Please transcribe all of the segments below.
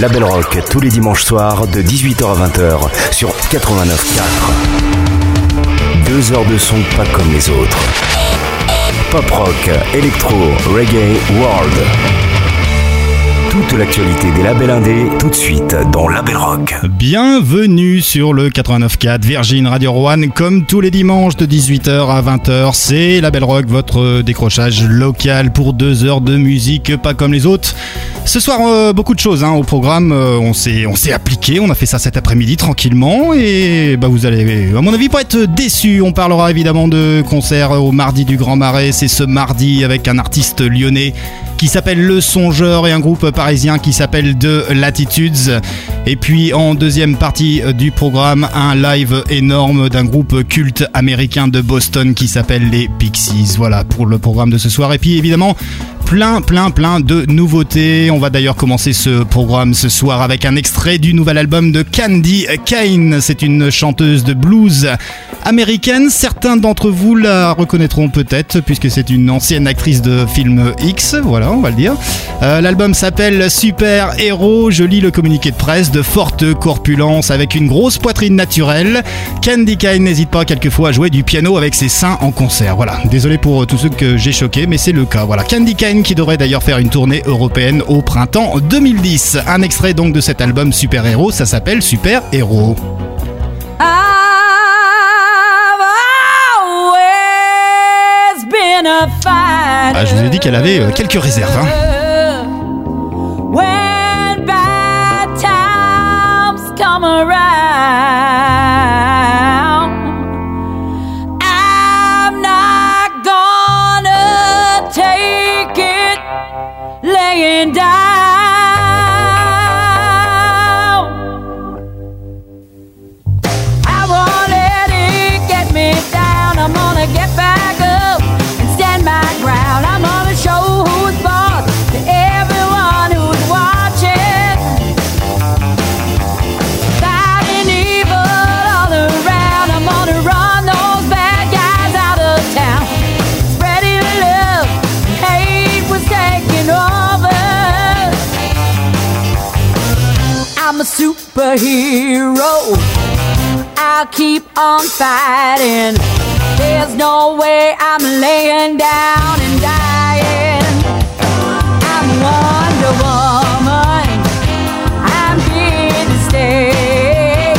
Label Rock tous les dimanches soirs de 18h à 20h sur 89.4. Deux heures de son pas comme les autres. Pop rock, électro, reggae, world. Toute l'actualité des labels indés, tout de suite dans Label Rock. Bienvenue sur le 89.4 Virgin Radio One, comme tous les dimanches de 18h à 20h. C'est Label Rock, votre décrochage local pour deux heures de musique, pas comme les autres. Ce soir, euh, beaucoup de choses hein, au programme. Euh, on s'est appliqué, on a fait ça cet après-midi tranquillement et bah vous allez, à mon avis, pas être déçus. On parlera évidemment de concert au mardi du Grand Marais. C'est ce mardi avec un artiste lyonnais qui s'appelle Le Songeur et un groupe parisien qui s'appelle The Latitudes. Et puis en deuxième partie du programme, un live énorme d'un groupe culte américain de Boston qui s'appelle les Pixies. Voilà pour le programme de ce soir. Et puis évidemment, plein, plein, plein de nouveautés. On va d'ailleurs commencer ce programme ce soir avec un extrait du nouvel album de Candy Kane. C'est une chanteuse de blues américaine. Certains d'entre vous la reconnaîtront peut-être puisque c'est une ancienne actrice de film X. Voilà, on va le dire. Euh, L'album s'appelle Super Héros. Je lis le communiqué de presse de forte corpulence avec une grosse poitrine naturelle. Candy Kane n'hésite pas quelquefois à jouer du piano avec ses seins en concert. Voilà. Désolé pour tous ceux que j'ai choqués, mais c'est le cas. Voilà. Candy Kane qui devrait d'ailleurs faire une tournée européenne au printemps 2010. Un extrait donc de cet album Super Héros, ça s'appelle Super Héros. Je vous ai dit qu'elle avait euh, quelques réserves. Hein. Superhero. I'll keep on fighting. There's no way I'm laying down and dying. I'm Wonder Woman. I'm here to stay.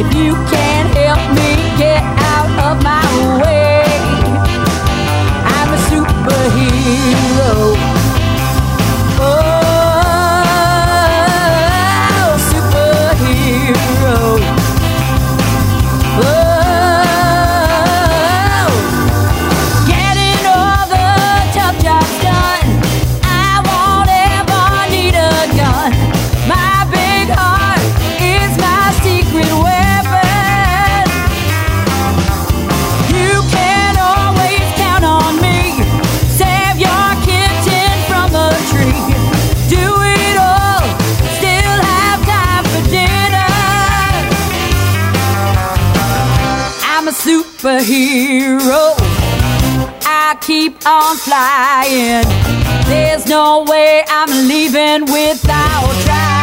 If you can't help me get out of my way, I'm a superhero. Superhero. I keep on flying. There's no way I'm leaving without trying.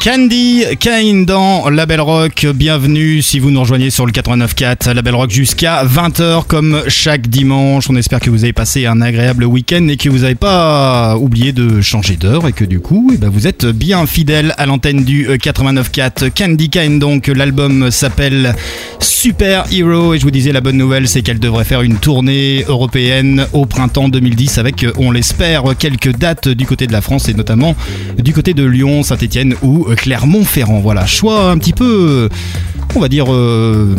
Candy Kane dans Label Rock. Bienvenue si vous nous rejoignez sur le 89.4 Label Rock jusqu'à 20h comme chaque dimanche. On espère que vous avez passé un agréable week-end et que vous n'avez pas oublié de changer d'heure et que du coup eh ben, vous êtes bien fidèle à l'antenne du 89.4 Candy Kane. Donc l'album s'appelle Super Hero et je vous disais la bonne nouvelle c'est qu'elle devrait faire une tournée européenne au printemps 2010 avec on l'espère quelques dates du côté de la France et notamment du côté de Lyon, Saint-Etienne ou Voilà, choix un petit peu, on va dire, euh,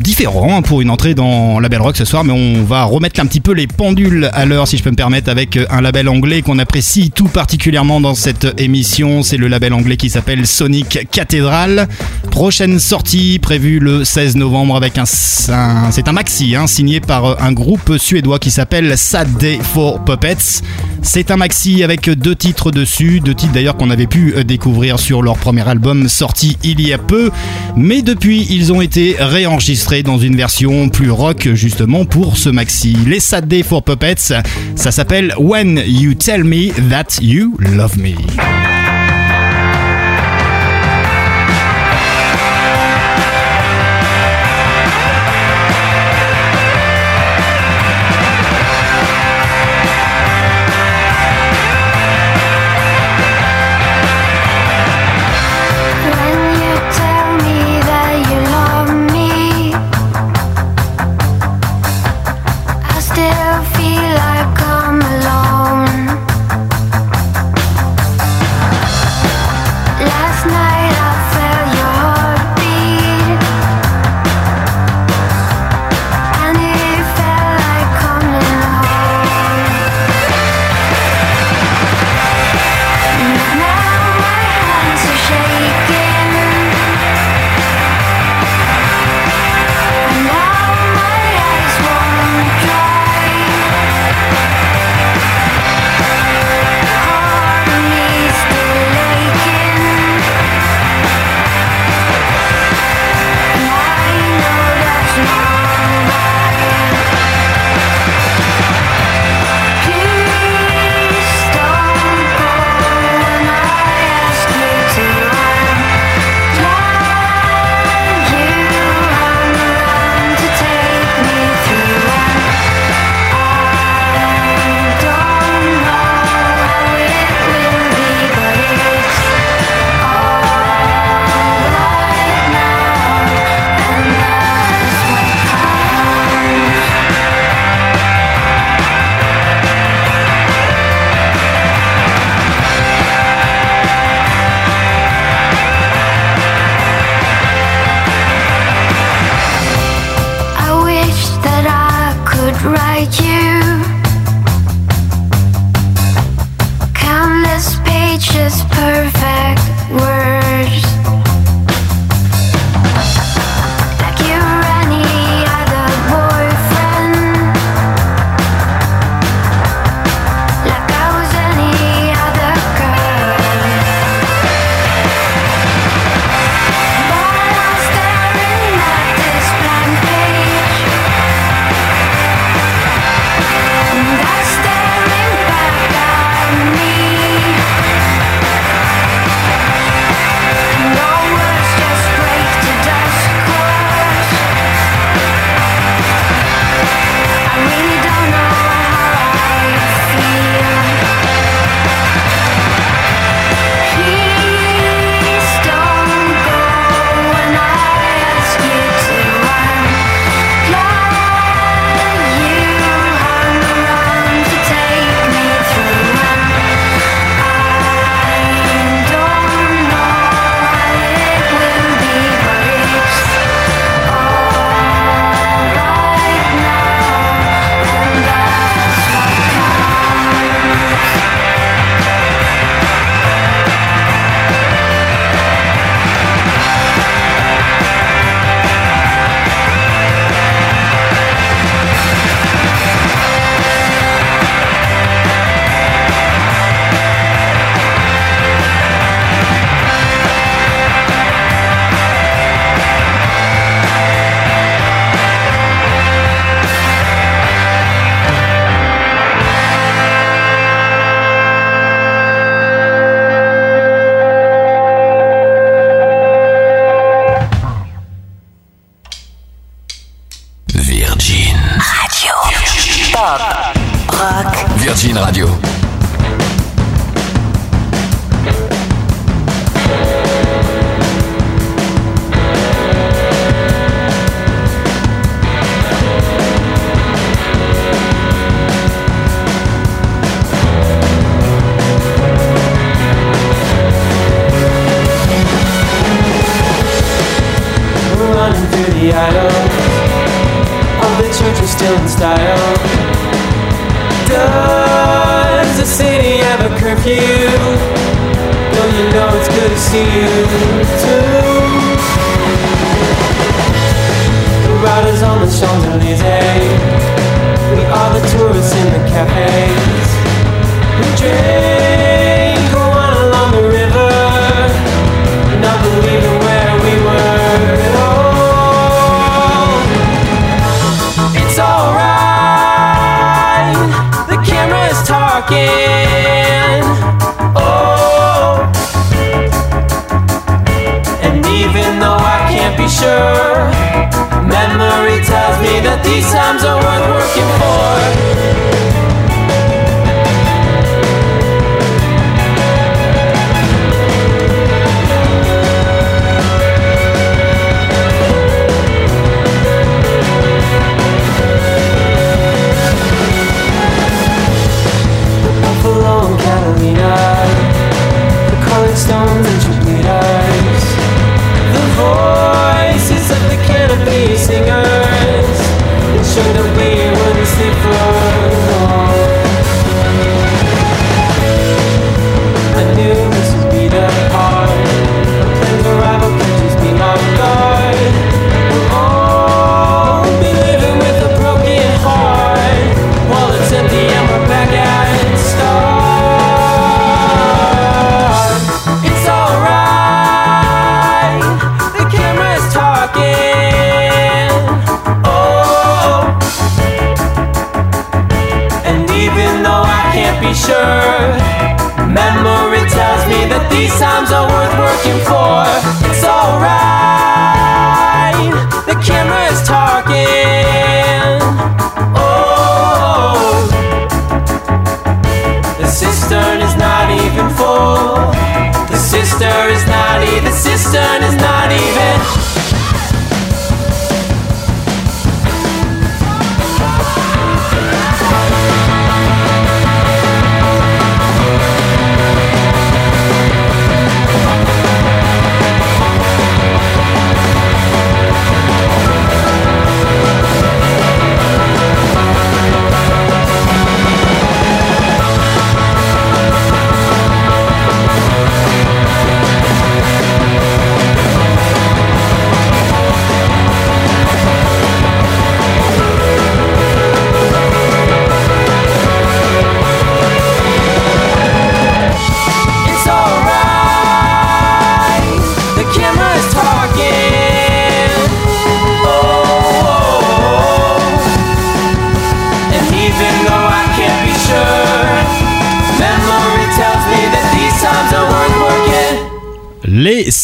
différent hein, pour une entrée dans la Belle Rock ce soir, mais on va remettre un petit peu les pendules à l'heure, si je peux me permettre, avec un label anglais qu'on apprécie tout particulièrement dans cette émission. C'est le label anglais qui s'appelle Sonic Cathedral. Prochaine sortie prévue le 16 novembre avec un, c'est un maxi hein, signé par un groupe suédois qui s'appelle Sad Day for Puppets. C'est un maxi avec deux titres dessus, deux titres d'ailleurs qu'on avait pu découvrir sur leur premier album sorti il y a peu, mais depuis ils ont été réenregistrés dans une version plus rock justement pour ce maxi. Les Sad Day for Puppets, ça s'appelle When You Tell Me That You Love Me. looking for.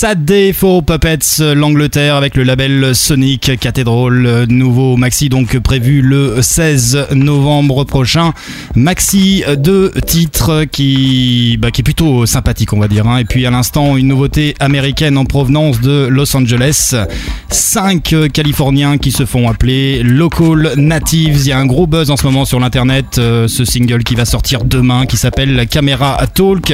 Saturday Faux Puppets, l'Angleterre avec le label Sonic Cathedral, nouveau maxi donc prévu le 16 novembre prochain. Maxi de titres qui, bah, qui est plutôt sympathique on va dire. hein. Et puis à l'instant une nouveauté américaine en provenance de Los Angeles. Cinq Californiens qui se font appeler Local Natives. Il y a un gros buzz en ce moment sur l'internet. euh, ce single qui va sortir demain qui s'appelle Camera Talk.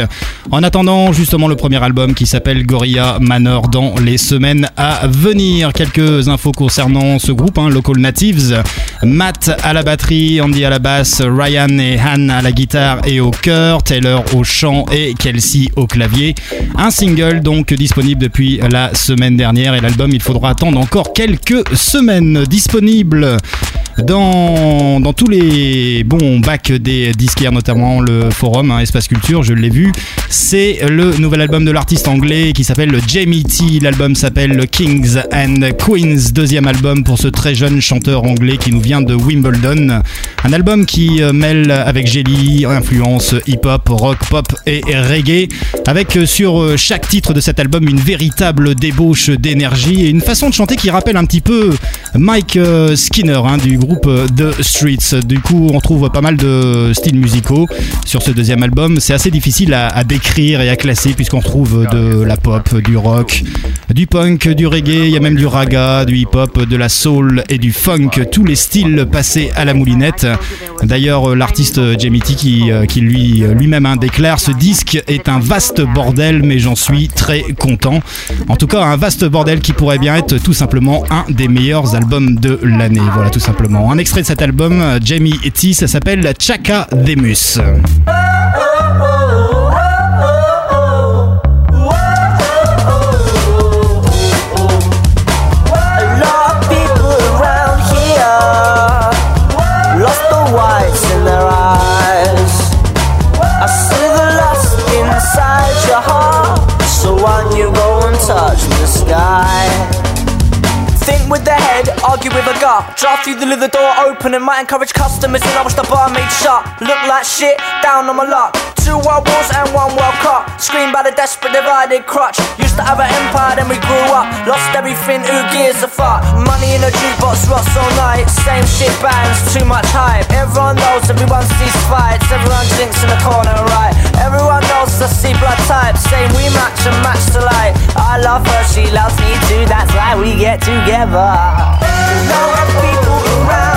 En attendant justement le premier album qui s'appelle Gorilla Manor dans les semaines à venir. Quelques infos concernant ce groupe, hein, Local Natives. Matt à la batterie, Andy à la basse, Ryan et Han à la guitare et au chœur, Taylor au chant et Kelsey au clavier. Un single donc disponible depuis la semaine dernière et l'album il faudra attendre encore quelques semaines disponible dans, dans tous les bons bacs des disquaires, notamment le forum hein, Espace Culture, je l'ai vu. C'est le nouvel album de l'artiste anglais qui s'appelle Jamie T. L'album s'appelle Kings and Queens, deuxième album pour ce très jeune chanteur anglais qui nous vient de Wimbledon. Un album qui euh, mêle avec Jelly influence hip-hop, rock, pop et reggae, avec euh, sur euh, chaque titre de cet album une véritable débauche d'énergie et une façon de chanter qui rappelle un petit peu Mike Skinner hein, du groupe The Streets. Du coup, on trouve pas mal de styles musicaux sur ce deuxième album. C'est assez difficile à, décrire et à classer puisqu'on retrouve de la pop, du rock, du punk, du reggae, il y a même du raga, du hip-hop, de la soul et du funk. Tous les styles passés à la moulinette. D'ailleurs, l'artiste Jamie T qui, euh, qui lui, lui-même hein, déclare ce disque est un vaste bordel, mais j'en suis très content. En tout cas, un vaste bordel qui pourrait bien être tout simplement un des meilleurs albums de l'année. Voilà, tout simplement. Un extrait de cet album, Jamie T, ça s'appelle Chaka Demus. Drive through the door open and might encourage customers and I wish the bar made shut. Look like shit, down on my luck. Two world wars and one world cup. Screamed by the desperate divided crutch. Used to have an empire, then we grew up. Lost everything, who gives a fuck? Money in a jukebox, rots all night. Same shit bands, too much hype. Everyone knows, everyone sees fights. Everyone drinks in the corner, right? Everyone knows I see blood types. Saying we match and match the light. I love her, she loves me too. That's why we get together. That people around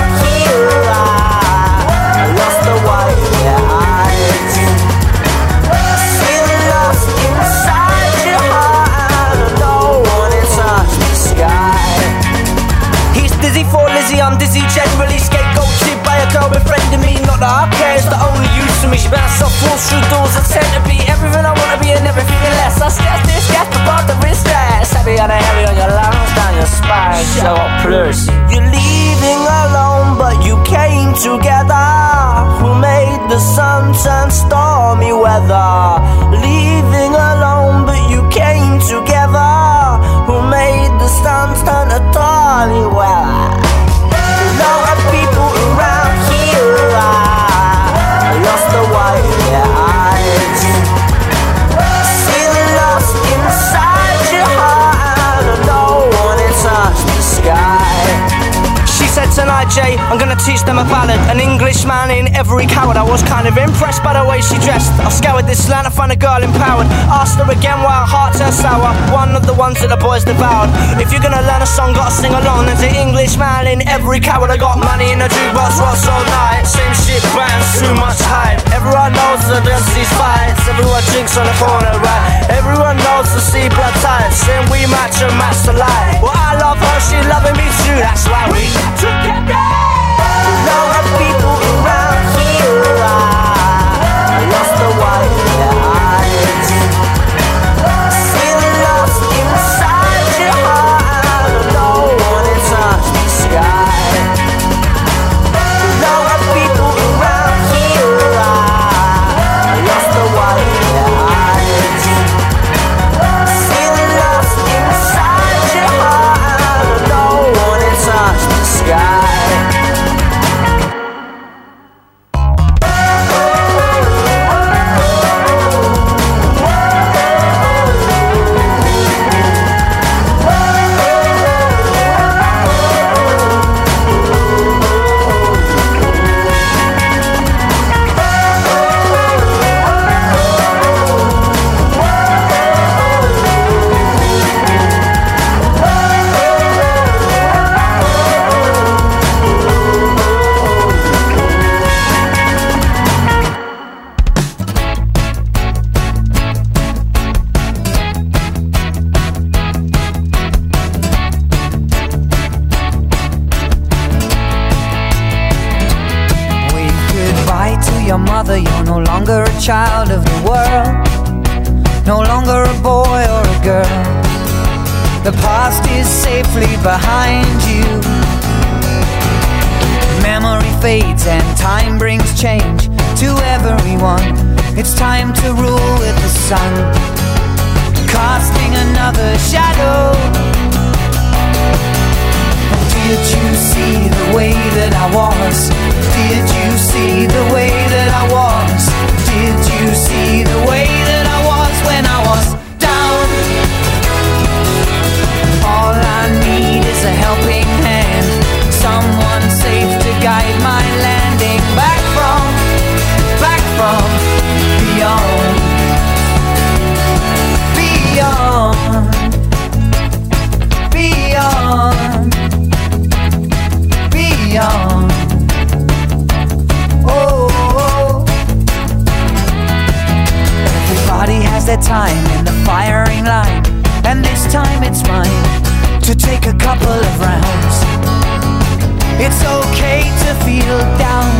dizzy I'm dizzy generally Scapegoated by a girl befriending me Not that I care, it's the only use for me. She bounces off walls through doors, to be Everything I wanna be and everything less. I stress this, gas the bar, the wrist stress. Heavy on the heavy on your lungs, down your spine. Show up plus You're leaving alone but you came together. Who made the sun turn stormy weather? Leaving alone but you came together. Who made the sun turn a darling weather lot of Jay, I'm gonna teach them a ballad. An Englishman in every coward. I was kind of impressed by the way she dressed. I've scoured this land to find a girl empowered. Asked her again why her heart turned sour. One of the ones that the boys devoured. If you're gonna learn a song, gotta sing along. There's an Englishman in every coward. I got money in a jukebox, what's all night? Same shit bands, too much hype. Everyone knows the these fights. Everyone drinks on the corner, right? Everyone knows the sea blood types. And we match and match the light. Well, I love her, she loving me too. That's why we together. 다 you're no longer a child of the world, no longer a boy or a girl. The past is safely behind you. Memory fades and time brings change to everyone. It's time to rule with the sun, casting another shadow. Did you see the way that I was? Did you see the way that I was? Did you see the way that I was when I was down? All I need is a helping hand, someone safe to guide my landing back. time in the firing line, and this time it's mine to take a couple of rounds. It's okay to feel down.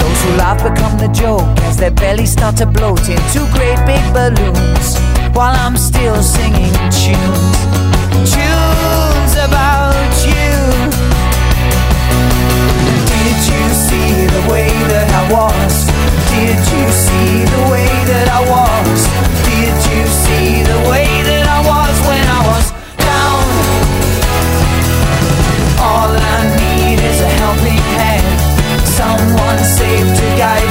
Those who laugh become the joke as their bellies start to bloat in two great big balloons while I'm still singing tunes. Tunes about you. Did you see the way that I was? Did you see the way that I was? Did you see the way that I was when I was down? All I need is a helping hand, someone safe to guide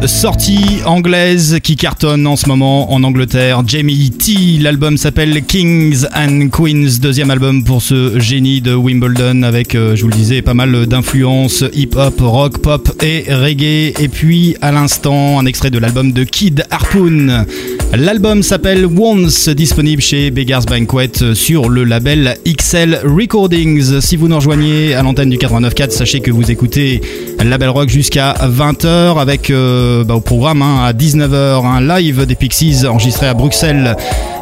Deux sorties anglaises qui cartonnent en ce moment en Angleterre. Jamie T, l'album s'appelle Kings and Queens, deuxième album pour ce génie de Wimbledon avec, euh, je vous le disais, pas mal d'influences hip-hop, rock, pop et reggae. Et puis à l'instant, un extrait de l'album de Kid Harpoon. L'album s'appelle Once, disponible chez Beggars Banquet sur le label XL Recordings. Si vous nous rejoignez à l'antenne du 89.4, sachez que vous écoutez Label Rock jusqu'à 20h avec euh, bah, au programme hein, à 19h un live des Pixies enregistré à Bruxelles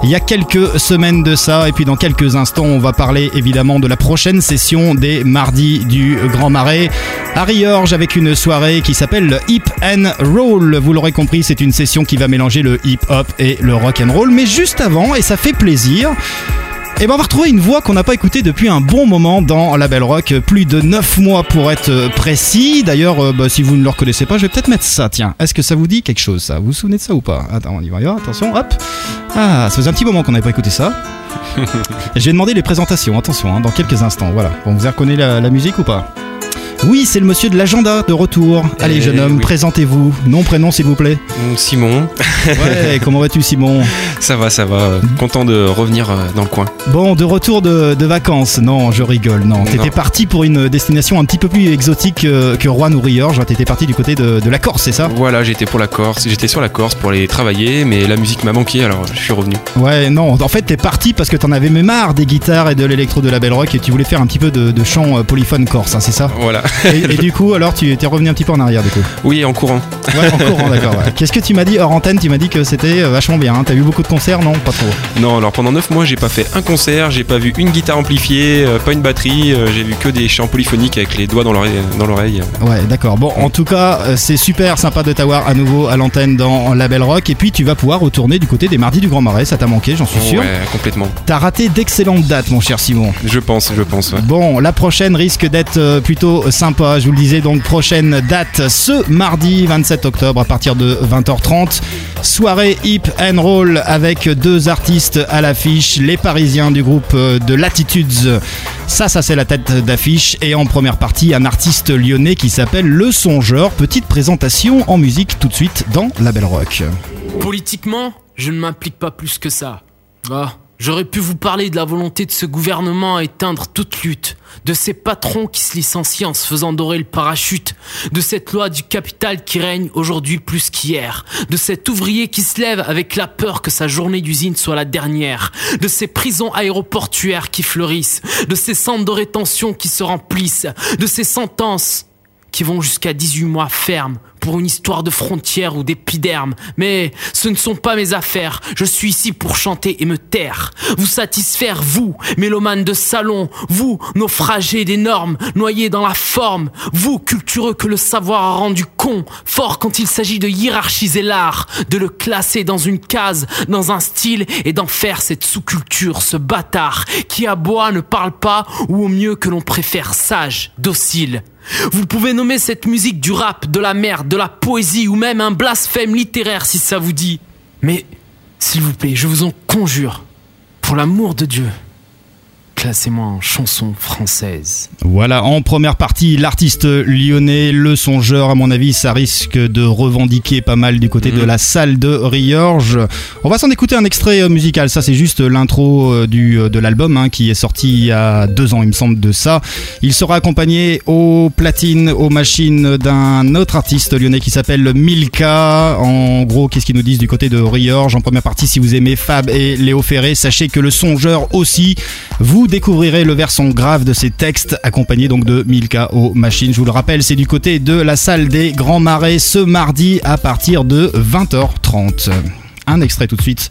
il y a quelques semaines de ça. Et puis dans quelques instants, on va parler évidemment de la prochaine session des mardis du Grand Marais à Riorge avec une soirée qui s'appelle Hip and Roll. Vous l'aurez compris, c'est une session qui va mélanger le hip-hop et le rock and roll. Mais juste avant, et ça fait plaisir. Et ben on va retrouver une voix qu'on n'a pas écoutée depuis un bon moment dans la Belle Rock, plus de 9 mois pour être précis. D'ailleurs, euh, bah, si vous ne le reconnaissez pas, je vais peut-être mettre ça. Tiens, est-ce que ça vous dit quelque chose ça? Vous vous souvenez de ça ou pas? Attends, on y va, on y va, attention, hop. Ah, ça faisait un petit moment qu'on n'avait pas écouté ça. Et je vais demander les présentations, attention, hein, dans quelques instants. Voilà. Bon, vous avez reconnu la, la musique ou pas? Oui, c'est le monsieur de l'agenda de retour. Allez, Eh jeune homme, oui. présentez-vous. Nom, prénom, s'il vous plaît. Mm, Simon, Ouais, comment vas-tu, Simon? Ça va, ça va. Content de revenir euh, dans le coin. Bon, de retour de, de vacances. Non, je rigole. Non, t'étais parti pour une destination un petit peu plus exotique euh, que Rouen ou Riorge. T'étais parti du côté de, de la Corse, c'est ça? Voilà, j'étais pour la Corse, j'étais sur la Corse pour aller travailler, mais la musique m'a manqué, alors je suis revenu. Ouais, non. En fait, t'es parti parce que t'en avais même marre des guitares et de l'électro de la Belle Rock et tu voulais faire un petit peu de, de chant euh, polyphone corse, hein, c'est ça? Voilà. Et, et du coup, alors, tu t'es revenu un petit peu en arrière, du coup. Oui, en courant. Ouais, en courant, d'accord. ouais. Qu'est-ce que tu m'as dit hors antenne? Tu m'as dit que c'était euh, vachement bien. hein. T'as vu beaucoup de concerts? Non, pas trop. Non, alors pendant 9 mois, j'ai pas fait un concert, j'ai pas vu une guitare amplifiée, euh, pas une batterie, euh, j'ai vu que des chants polyphoniques avec les doigts dans l'oreille. Ouais, d'accord. Bon, en tout cas, c'est super sympa de t'avoir à nouveau à l'antenne dans la Belle Rock. Et puis, tu vas pouvoir retourner du côté des mardis du Grand Marais. Ça t'a manqué, j'en suis sûr. Ouais, complètement. T'as raté d'excellentes dates, mon cher Simon. Je pense, je pense. ouais. Bon, la prochaine risque d'être plutôt sympa. Je vous le disais, donc prochaine date ce mardi 27 octobre à partir de 20h30. Soirée hip and roll avec deux artistes à l'affiche, les Parisiens du groupe euh, de Latitudes. Ça, ça c'est la tête d'affiche. Et en première partie, un artiste lyonnais qui s'appelle Le Songeur. Petite présentation en musique tout de suite dans La Belle Rock. Politiquement, je ne m'implique pas plus que ça. Ah, J'aurais pu vous parler de la volonté de ce gouvernement à éteindre toute lutte, de ces patrons qui se licencient en se faisant dorer le parachute, de cette loi du capital qui règne aujourd'hui plus qu'hier, de cet ouvrier qui se lève avec la peur que sa journée d'usine soit la dernière, de ces prisons aéroportuaires qui fleurissent, de ces centres de rétention qui se remplissent, de ces sentences qui vont jusqu'à 18 mois ferme pour une histoire de frontières ou d'épiderme. Mais ce ne sont pas mes affaires. Je suis ici pour chanter et me taire. Vous satisfaire, vous, mélomanes de salon. Vous, naufragés des normes, noyés dans la forme. Vous, cultureux que le savoir a rendu con. Fort quand il s'agit de hiérarchiser l'art, de le classer dans une case, dans un style et d'en faire cette sous-culture, ce bâtard qui aboie, ne parle pas ou au mieux que l'on préfère sage, docile. Vous pouvez nommer cette musique du rap, de la merde, de la poésie ou même un blasphème littéraire si ça vous dit. Mais, s'il vous plaît, je vous en conjure, pour l'amour de Dieu, classez-moi en chanson française. Voilà, en première partie, l'artiste lyonnais, le songeur, à mon avis, ça risque de revendiquer pas mal du côté de la salle de Riorge. On va s'en écouter un extrait euh, musical, ça c'est juste l'intro euh, du euh, de l'album hein, qui est sorti il y a deux ans, il me semble, de ça. Il sera accompagné aux platines, aux machines d'un autre artiste lyonnais qui s'appelle Milka. En gros, qu'est-ce qu'ils nous disent du côté de Riorge En première partie, si vous aimez Fab et Léo Ferré, sachez que le songeur aussi, vous découvrirez le versant grave de ces textes, accompagné donc de Milka aux machines. Je vous le rappelle, c'est du côté de la salle des Grands Marais ce mardi à partir de 20h30. Un extrait tout de suite.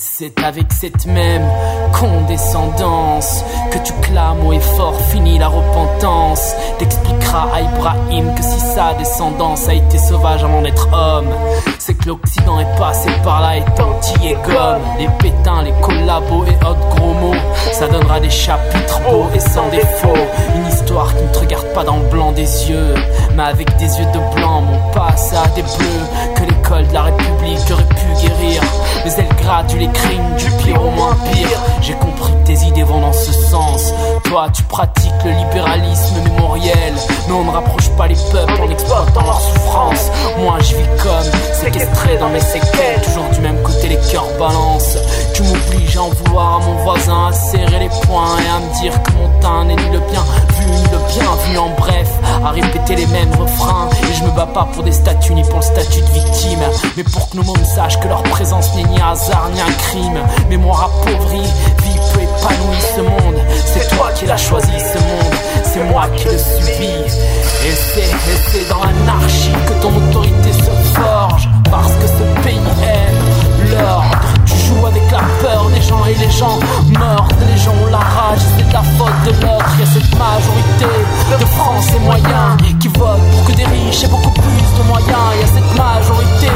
C'est avec cette même condescendance que tu clames haut et fort, fini la repentance. T'expliqueras à Ibrahim que si sa descendance a été sauvage avant d'être homme, c'est que l'Occident est passé par là et et gomme. Les pétins, les collabos et autres gros mots, ça donnera des chapitres beaux et sans défaut. Une histoire qui ne te regarde pas dans le blanc des yeux, mais avec des yeux de blanc, mon passé a des bleus de la République aurait pu guérir. Mais elle gradue les crimes du pire au moins pire. J'ai compris que tes idées vont dans ce sens. Toi, tu pratiques le libéralisme mémoriel, mais on ne rapproche pas les peuples en exploitant leur souffrance. Moi, je vis comme séquestré dans mes séquelles, toujours du même côté, les cœurs balancent. Tu m'obliges à en vouloir à mon voisin, à serrer les poings et à me dire que mon teint n'est ni le bien ni le bien vu. En bref, à répéter les mêmes refrains. Et je me bats pas pour des statuts ni pour le statut de victime, mais pour que nos mômes sachent que leur présence n'est ni un hasard ni un crime. Mémoire appauvrie, vie peu épanouie ce monde. C'est toi qui l'as choisi ce monde, c'est moi qui le subis. Et c'est, dans l'anarchie que ton autorité se forge, parce que ce pays aime l'ordre. Tu joues avec la peur et les gens meurent, les gens ont la rage, c'est de la faute de l'autre. Il y a cette majorité de Français moyens qui votent pour que des riches aient beaucoup plus de moyens. Il y a cette majorité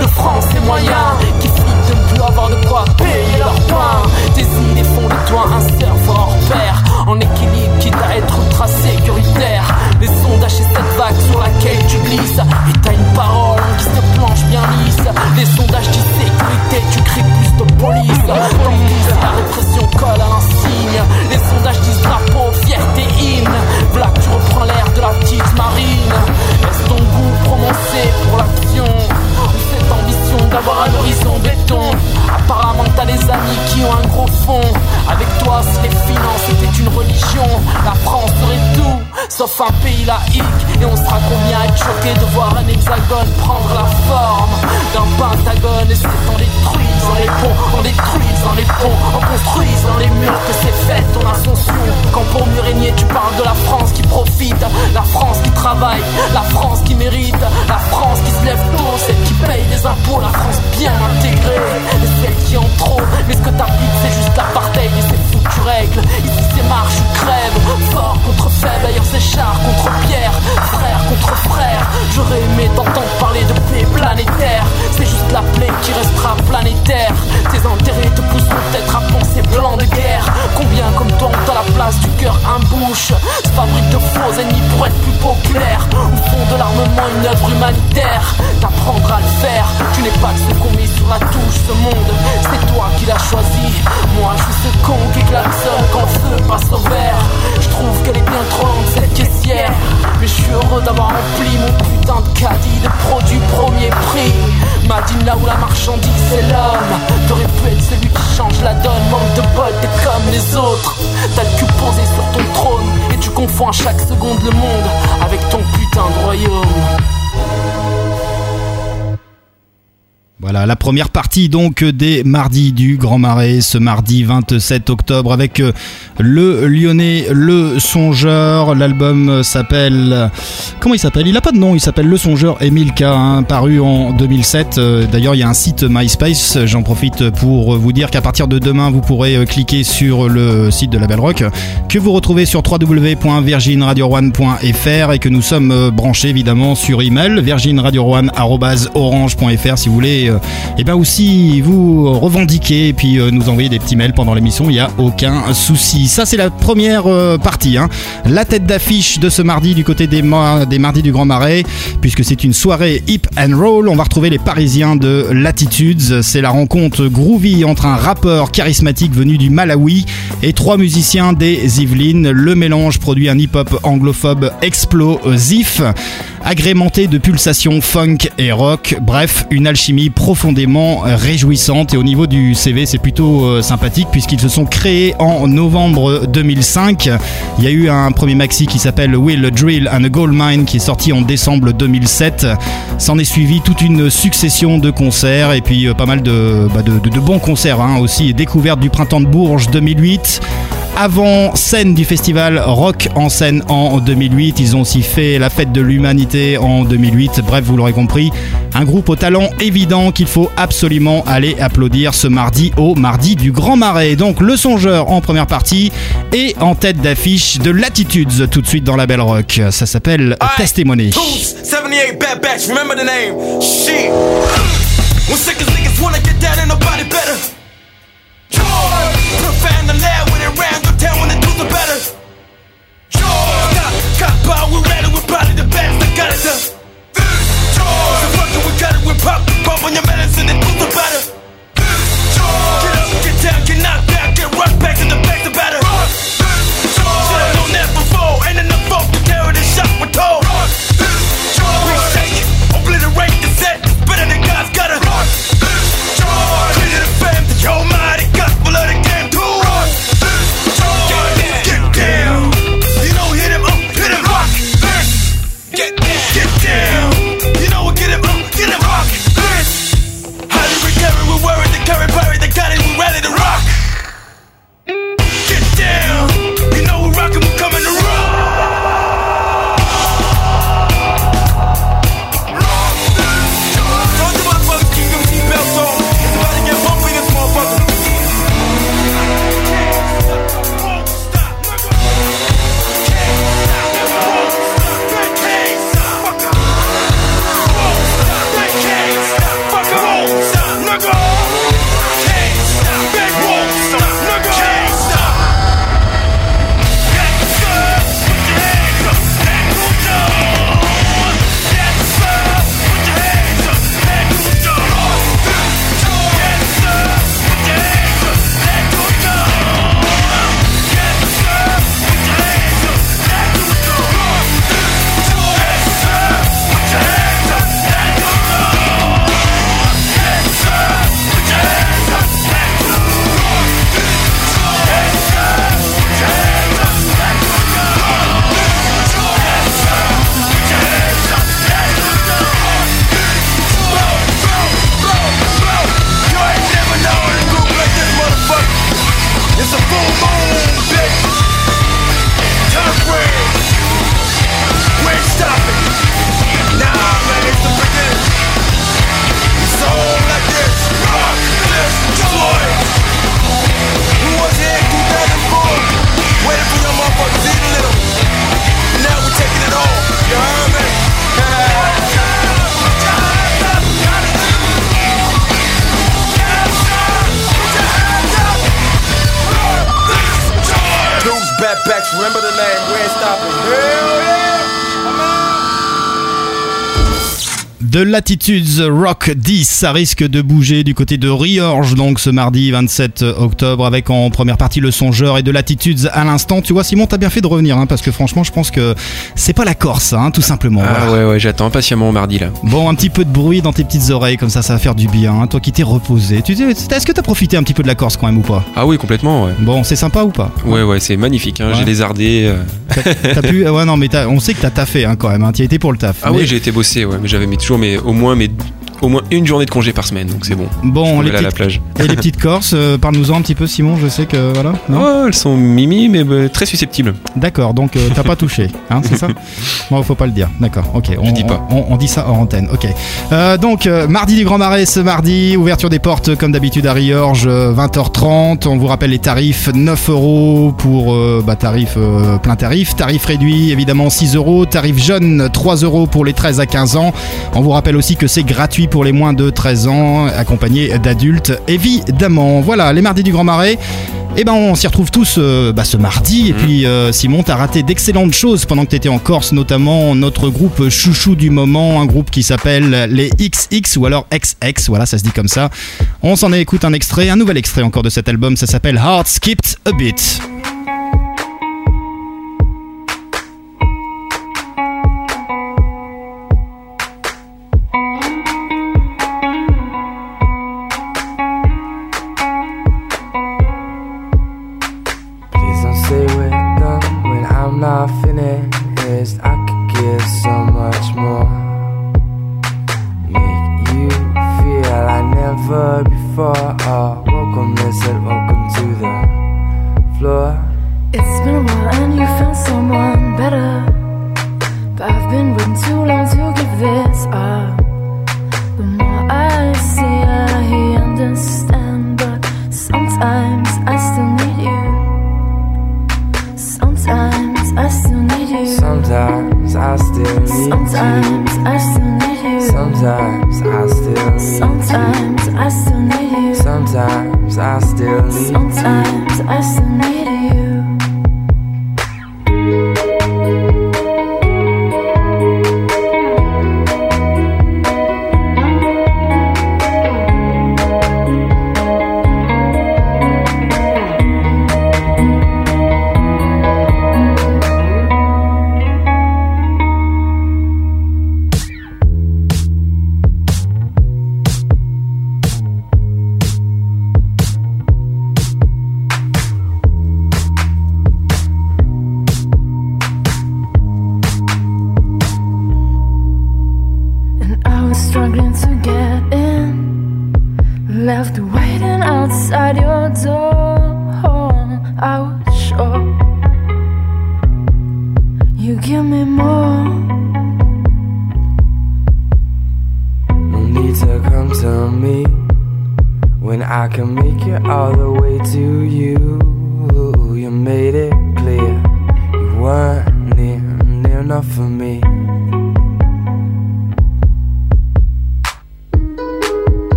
de Français moyens qui avoir de quoi payer leur pain. Tes idées font de toi un cerveau hors pair, en équilibre, quitte à être ultra sécuritaire. Les sondages et cette vague sur laquelle tu glisses, et t'as une parole qui se planche bien lisse. Les sondages disent sécurité, tu cries plus de police. La répression colle à l'insigne. Les sondages disent drapeau, fierté, hymne. Black, tu reprends l'air de la petite marine. Est-ce ton goût prononcé pour l'action cette ambition d'avoir un horizon béton. Apparemment t'as des amis qui ont un gros fond. Avec toi si les finances étaient une religion La France serait tout sauf un pays laïque. Et on sera combien à être de voir un hexagone prendre la forme d'un pentagone. Et c'est en détruisant les ponts, en détruisant les ponts En construisant les murs que c'est fait ton ascension. Quand pour mieux régner tu parles de la France qui profite La France qui travaille, la France qui mérite La France qui se lève tôt, celle qui paye des impôts La France bien intégrée, celle qui en trop Mais ce que t'appliques c'est juste l'apartheid foutu règle Ici c'est marche ou crève, fort contre faible Ailleurs c'est char contre pierre, frère contre frère J'aurais aimé t'entendre parler de paix planétaire. C'est juste la plaie qui restera planétaire. Tes intérêts te poussent peut-être à penser blanc de guerre. Combien comme toi ont à la place du cœur un bouche Se fabrique de faux ennemis pour être plus populaire. Au fond de l'armement une œuvre humanitaire. T'apprendras à le faire. Tu n'es pas que ce qu'on met sur la touche ce monde. C'est toi qui l'as choisi caddie de produits premier prix Madine là où la marchandise c'est l'homme T'aurais pu être celui qui change la donne. Manque de bol, t'es comme les autres. T'as le cul posé sur ton trône et tu confonds à chaque seconde le monde avec ton putain de royaume. Voilà la première partie donc des mardis du Grand Marais, ce mardi 27 octobre avec euh, le Lyonnais Le Songeur. L'album s'appelle comment il s'appelle? Il a pas de nom, il s'appelle Le Songeur Emilka, hein, paru en 2007. Euh, D'ailleurs, il y a un site MySpace. J'en profite pour vous dire qu'à partir de demain, vous pourrez euh, cliquer sur le site de la Belle Rock que vous retrouvez sur www.virginradio1.fr et que nous sommes branchés évidemment sur email virginradio1@orange.fr si vous voulez euh, et bien aussi vous revendiquer et puis euh, nous envoyer des petits mails pendant l'émission, il n'y a aucun souci. Ça c'est la première euh, partie, hein. la tête d'affiche de ce mardi du côté des mardis du Grand Marais, puisque c'est une soirée hip and roll. On va retrouver les Parisiens de Latitudes. C'est la rencontre groovy entre un rappeur charismatique venu du Malawi et trois musiciens des Yvelines. Le mélange produit un hip-hop anglophobe explosif agrémenté de pulsations funk et rock. Bref, une alchimie profondément euh, réjouissante. Et au niveau du CV, c'est plutôt euh, sympathique puisqu'ils se sont créés en novembre 2005. Il y a eu un premier maxi qui s'appelle Will Drill and a Gold Mine qui est sorti en décembre 2007. S'en est suivi toute une succession de concerts et puis euh, pas mal de, bah, bons concerts hein, aussi. Découverte du printemps de Bourges 2008 avant scène du festival Rock en scène en 2008. Ils ont aussi fait la fête de l'humanité en 2008. Bref, vous l'aurez compris, un groupe au talent évident qu'il faut absolument aller applaudir ce mardi au mardi du Grand Marais. Donc le songeur en première partie et en tête d'affiche de Latitudes tout de suite dans la Belle Rock. Ça s'appelle Testimony. Tools, 78 bad batch, remember the name. Shit. When sick as niggas wanna get down and nobody better. George, profound and loud when it round, when the dudes are better. George, got, got power, we ready, we're probably the best, I got it done. George, so fuck it, we got it, we pop, pump on your medicine, the dudes are better. George, get up, get down, get knocked down, get rushed back in the back, name, Latitudes Rock 10. Ça risque de bouger du côté de Riorge, donc ce mardi 27 octobre, avec en première partie le songeur et de Latitudes à l'instant. Tu vois, Simon, t'as bien fait de revenir, hein, parce que franchement, je pense que c'est pas la Corse, hein, tout simplement. Ah Voilà. ouais, ouais, j'attends impatiemment mardi là. Bon, un petit peu de bruit dans tes petites oreilles, comme ça, ça va faire du bien. hein. Toi qui t'es reposé. Tu Est-ce que t'as profité un petit peu de la Corse quand même ou pas? Ah oui, complètement, ouais. Bon, c'est sympa ou pas? Ouais, ouais, c'est magnifique. Ouais. J'ai les ardés. euh. T'as pu Ouais, non, mais on sait que t'as taffé quand même. T'y as été pour le taf. Ah Mais- oui, j'ai été bossé, ouais, mais j'avais mis toujours mes, au moins mes, au moins une journée de congé par semaine, donc c'est bon. Bon, Je les aller à la petites, plage. et les petites Corses, euh, parle-nous-en un petit peu, Simon. Je sais que voilà. non Oh, elles sont mimi, mais bah, très susceptibles. D'accord, donc euh, t'as pas touché, hein, c'est ça Bon, faut pas le dire. D'accord, ok. On, dis pas. On, on dit ça en antenne, ok. Euh, donc, euh, mardi du Grand Marais, ce mardi, ouverture des portes comme d'habitude à Riorge, euh, 20h30. On vous rappelle les tarifs 9 euros pour euh, bah, tarif euh, plein tarif, tarif réduit évidemment 6 euros, tarif jeune 3 euros pour les 13 à 15 ans. On vous rappelle aussi que c'est gratuit pour les moins de 13 ans, accompagné d'adultes évidemment. Voilà, les mardis du Grand Marais. Eh ben on s'y retrouve tous euh, bah, ce mardi. Et puis euh, Simon t'as raté d'excellentes choses pendant que t'étais en Corse notamment notre groupe chouchou du moment un groupe qui s'appelle les XX ou alors XX voilà ça se dit comme ça. On s'en écoute un extrait un nouvel extrait encore de cet album. Ça s'appelle Heart Skipped a Bit I still need you. Sometimes I still need Sometimes you. I still need you. Sometimes I still need Sometimes I still need you. you. Sometimes I still need Sometimes I still need you.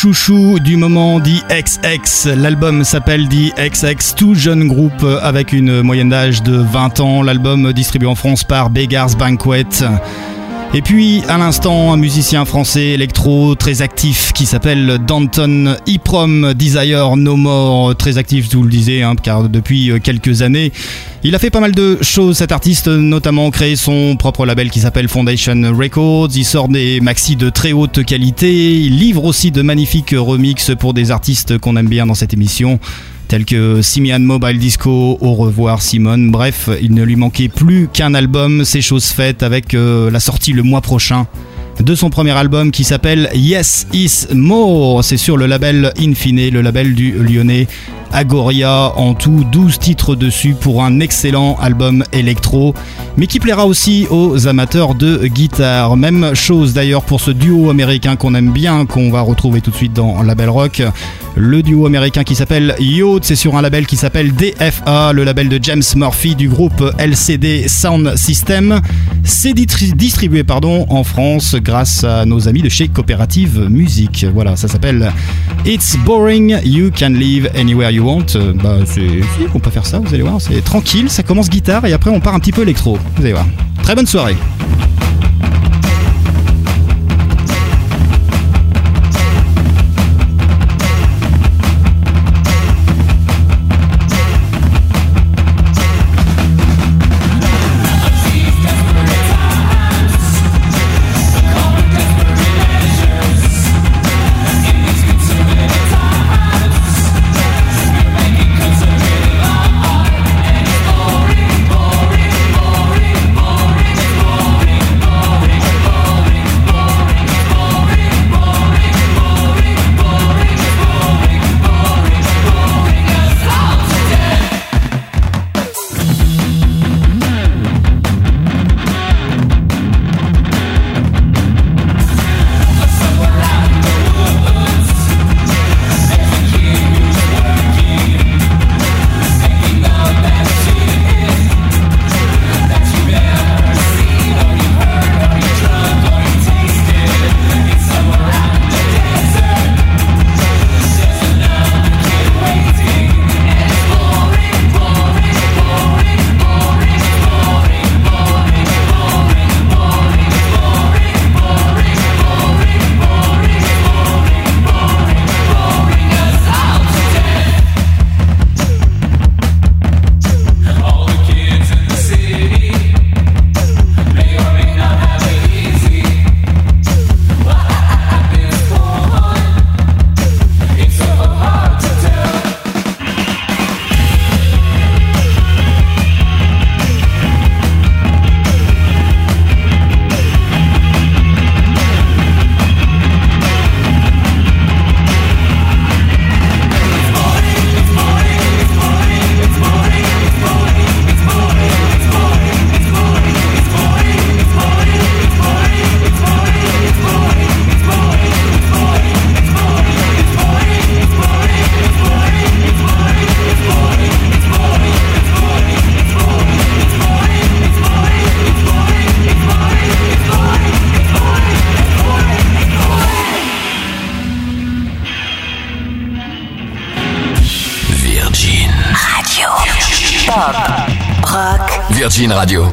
Les chouchous du moment d'IXX. L'album s'appelle d'IXX, tout jeune groupe avec une moyenne d'âge de 20 ans. L'album distribué en France par Beggars Banquet. Et puis, à l'instant, un musicien français électro très actif qui s'appelle Danton Iprom Desire No More. Très actif, je vous le disais, hein, car depuis quelques années, il a fait pas mal de choses, cet artiste, notamment créé son propre label qui s'appelle Foundation Records. Il sort des maxi de très haute qualité. Il livre aussi de magnifiques remixes pour des artistes qu'on aime bien dans cette émission tels que Simian Mobile Disco, Au revoir Simone. Bref, il ne lui manquait plus qu'un album, c'est chose faite avec euh, la sortie le mois prochain de son premier album qui s'appelle Yes Is More. C'est sur le label Infine, le label du lyonnais Agoria. En tout, 12 titres dessus pour un excellent album électro, mais qui plaira aussi aux amateurs de guitare. Même chose d'ailleurs pour ce duo américain qu'on aime bien, qu'on va retrouver tout de suite dans Label Rock. Le duo américain qui s'appelle Yacht, c'est sur un label qui s'appelle DFA, le label de James Murphy du groupe LCD Sound System. C'est distribué pardon, en France grâce à nos amis de chez Coopérative Musique. Voilà, ça s'appelle It's Boring, You Can Live Anywhere You Want. Euh, Bah, c'est, si, on peut faire ça, vous allez voir, c'est tranquille, ça commence guitare et après on part un petit peu électro. Vous allez voir. Très bonne soirée. Virgin Radio.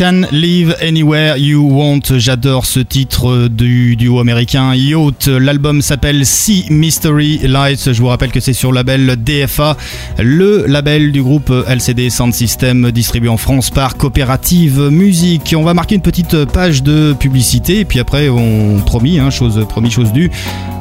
Can live anywhere J'adore ce titre du duo américain Yacht. L'album s'appelle Sea Mystery Lights. Je vous rappelle que c'est sur le label DFA, le label du groupe LCD Sound System distribué en France par Coopérative Musique. On va marquer une petite page de publicité et puis après on promis, hein, chose promis, chose due.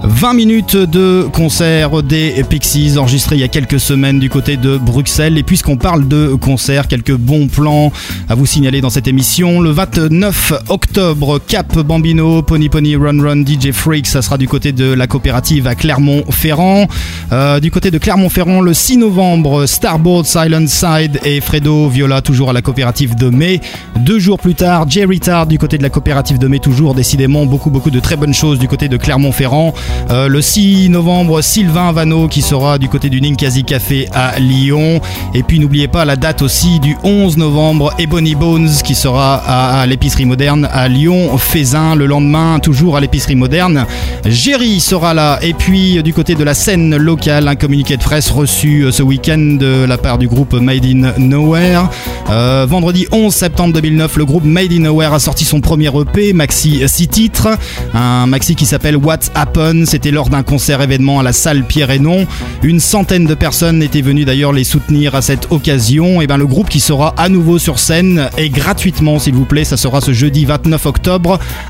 20 minutes de concert des Pixies enregistré il y a quelques semaines du côté de Bruxelles. Et puisqu'on parle de concert, quelques bons plans à vous signaler dans cette émission. Le 29 octobre, Cap Bambino, Pony Pony Run Run, DJ Freak, ça sera du côté de la coopérative à Clermont-Ferrand. Euh, du côté de Clermont-Ferrand, le 6 novembre, Starboard Silent Side et Fredo Viola, toujours à la coopérative de mai. Deux jours plus tard, Jerry Tard du côté de la coopérative de mai, toujours décidément beaucoup beaucoup de très bonnes choses du côté de Clermont-Ferrand. Euh, le 6 novembre, Sylvain Vano qui sera du côté du Ninkasi Café à Lyon. Et puis n'oubliez pas la date aussi du 11 novembre, Ebony Bones qui sera à, à l'épicerie moderne à Lyon, Faisin. Le lendemain, toujours à l'épicerie moderne, Jerry sera là. Et puis du côté de la scène locale, un communiqué de presse reçu euh, ce week-end de la part du groupe Made in Nowhere. Euh, vendredi 11 septembre 2009, le groupe Made in Nowhere a sorti son premier EP, maxi 6 titres. Un maxi qui s'appelle What Happened. C'était lors d'un concert événement à la salle Pierre Hénon. Une centaine de personnes étaient venues d'ailleurs les soutenir à cette occasion. Et ben le groupe qui sera à nouveau sur scène et gratuitement s'il vous plaît, ça sera ce jeudi 29 octobre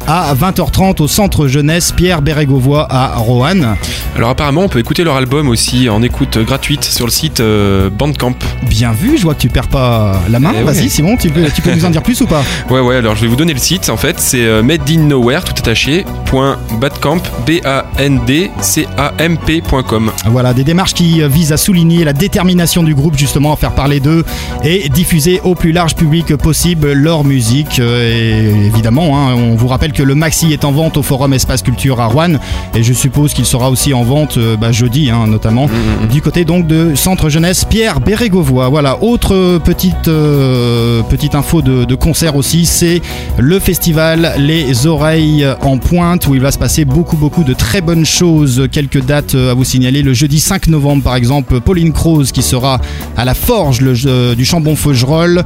à 20h30 au centre jeunesse Pierre Bérégovoy à Roanne. Alors apparemment, on peut écouter leur album aussi en écoute gratuite sur le site euh, Bandcamp. Bien vu, je vois que tu perds pas la main. Eh Vas-y ouais. Simon, tu peux, tu peux nous en dire plus ou pas? Ouais, ouais, alors je vais vous donner le site en fait, c'est euh, made in nowhere, tout attaché, point badcamp, B-A-N-D-C-A-M-P.com. Voilà, des démarches qui euh, visent à souligner la détermination du groupe justement à faire parler d'eux et diffuser au plus large public possible leur musique. Et évidemment, hein, on vous rappelle que le maxi est en vente au forum Espace Culture à Rouen et je suppose qu'il sera aussi en vente euh, bah, jeudi hein, notamment du côté donc de Centre Jeunesse Pierre Bérégovoy. Voilà, autre petite, euh, petite info de, de concert aussi, c'est le festival Les Oreilles en Pointe où il va se passer beaucoup beaucoup de très bonnes choses. Quelques dates euh, à vous signaler. Le jeudi 5 novembre par exemple, Pauline Croze qui sera à la Forge le, euh, du Chambon-Feugerolles.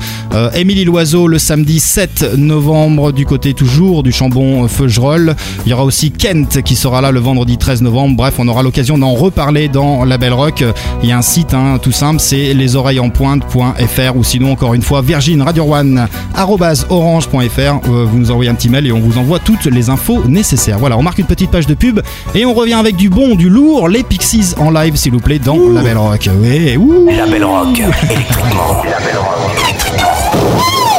Émilie Loiseau le samedi 7 novembre du côté toujours du Chambon-Feugerolles. Il y aura aussi Kent qui sera là le vendredi 13 novembre. Bref, on aura l'occasion d'en reparler dans la Belle Rock. Il y a un site hein, tout simple, c'est lesoreillesenpointe.fr ou sinon encore une fois Virgin Radio One orange.fr. Euh, vous nous envoyez un petit mail et on vous envoie toutes les infos nécessaires. Voilà, on marque une petite page de pub et on revient avec du bon, du lourd, les Pixies en live s'il vous plaît dans la Belle Rock. Ouh. La Belle Rock, électriquement. La Belle Rock, électriquement.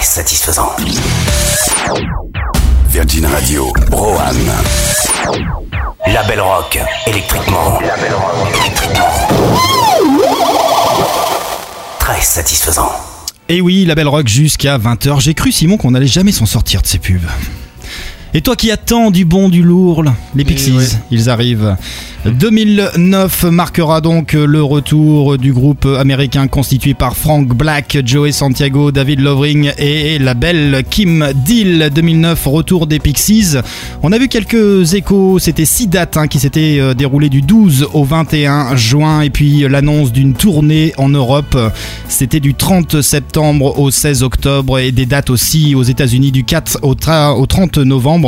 Très satisfaisant. Virgin Radio, Brohan. La Belle Rock, électriquement. La Belle Rock, électriquement. Très satisfaisant. Et oui, la Belle Rock jusqu'à 20h. J'ai cru, Simon, qu'on allait jamais s'en sortir de ces pubs. Et toi qui attends du bon, du lourd, les Pixies, ils arrivent. 2009 marquera donc le retour du groupe américain constitué par Frank Black, Joey Santiago, David Lovering et la belle Kim Deal. 2009, retour des Pixies. On a vu quelques échos, c'était six dates hein, qui s'étaient euh, déroulées du 12 au 21 juin et puis l'annonce d'une tournée en Europe. C'était du 30 septembre au 16 octobre et des dates aussi aux États-Unis du 4 au, tra- au 30 novembre.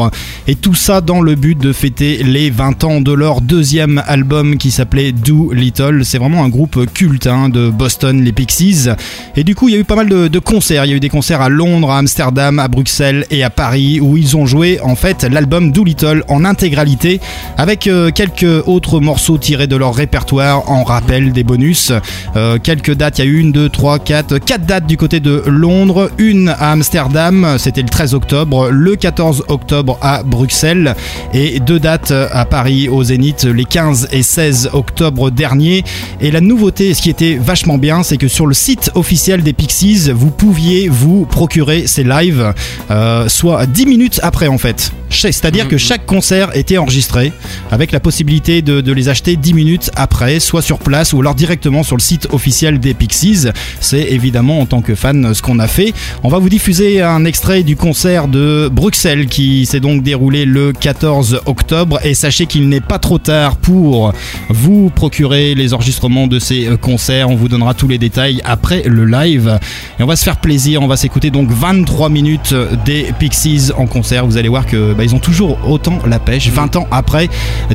Et tout ça dans le but de fêter les 20 ans de leur deuxième album qui s'appelait Do Little. C'est vraiment un groupe culte hein, de Boston, les Pixies. Et du coup, il y a eu pas mal de, concerts. Il y a eu des concerts à Londres, à Amsterdam, à Bruxelles et à Paris où ils ont joué en fait l'album Do Little en intégralité avec euh, quelques autres morceaux tirés de leur répertoire en rappel des bonus. Euh, quelques dates, il y a eu une, deux, trois, quatre, quatre dates du côté de Londres, une à Amsterdam, c'était le 13 octobre, le 14 octobre à Bruxelles et deux dates à Paris au Zénith les 15 et 16 octobre dernier. Et la nouveauté, ce qui était vachement bien, c'est que sur le site officiel des Pixies, vous pouviez vous procurer ces lives, euh, soit 10 minutes après en fait. C'est-à-dire que chaque concert était enregistré avec la possibilité de, de les acheter 10 minutes après, soit sur place ou alors directement sur le site officiel des Pixies. C'est évidemment en tant que fan ce qu'on a fait. On va vous diffuser un extrait du concert de Bruxelles qui s'est donc déroulé le 14 octobre et sachez qu'il n'est pas trop tard pour vous procurer les enregistrements de ces euh, concerts. On vous donnera tous les détails après le live et on va se faire plaisir. On va s'écouter donc 23 minutes des Pixies en concert. Vous allez voir que bah, ont toujours autant la pêche 20 ans après.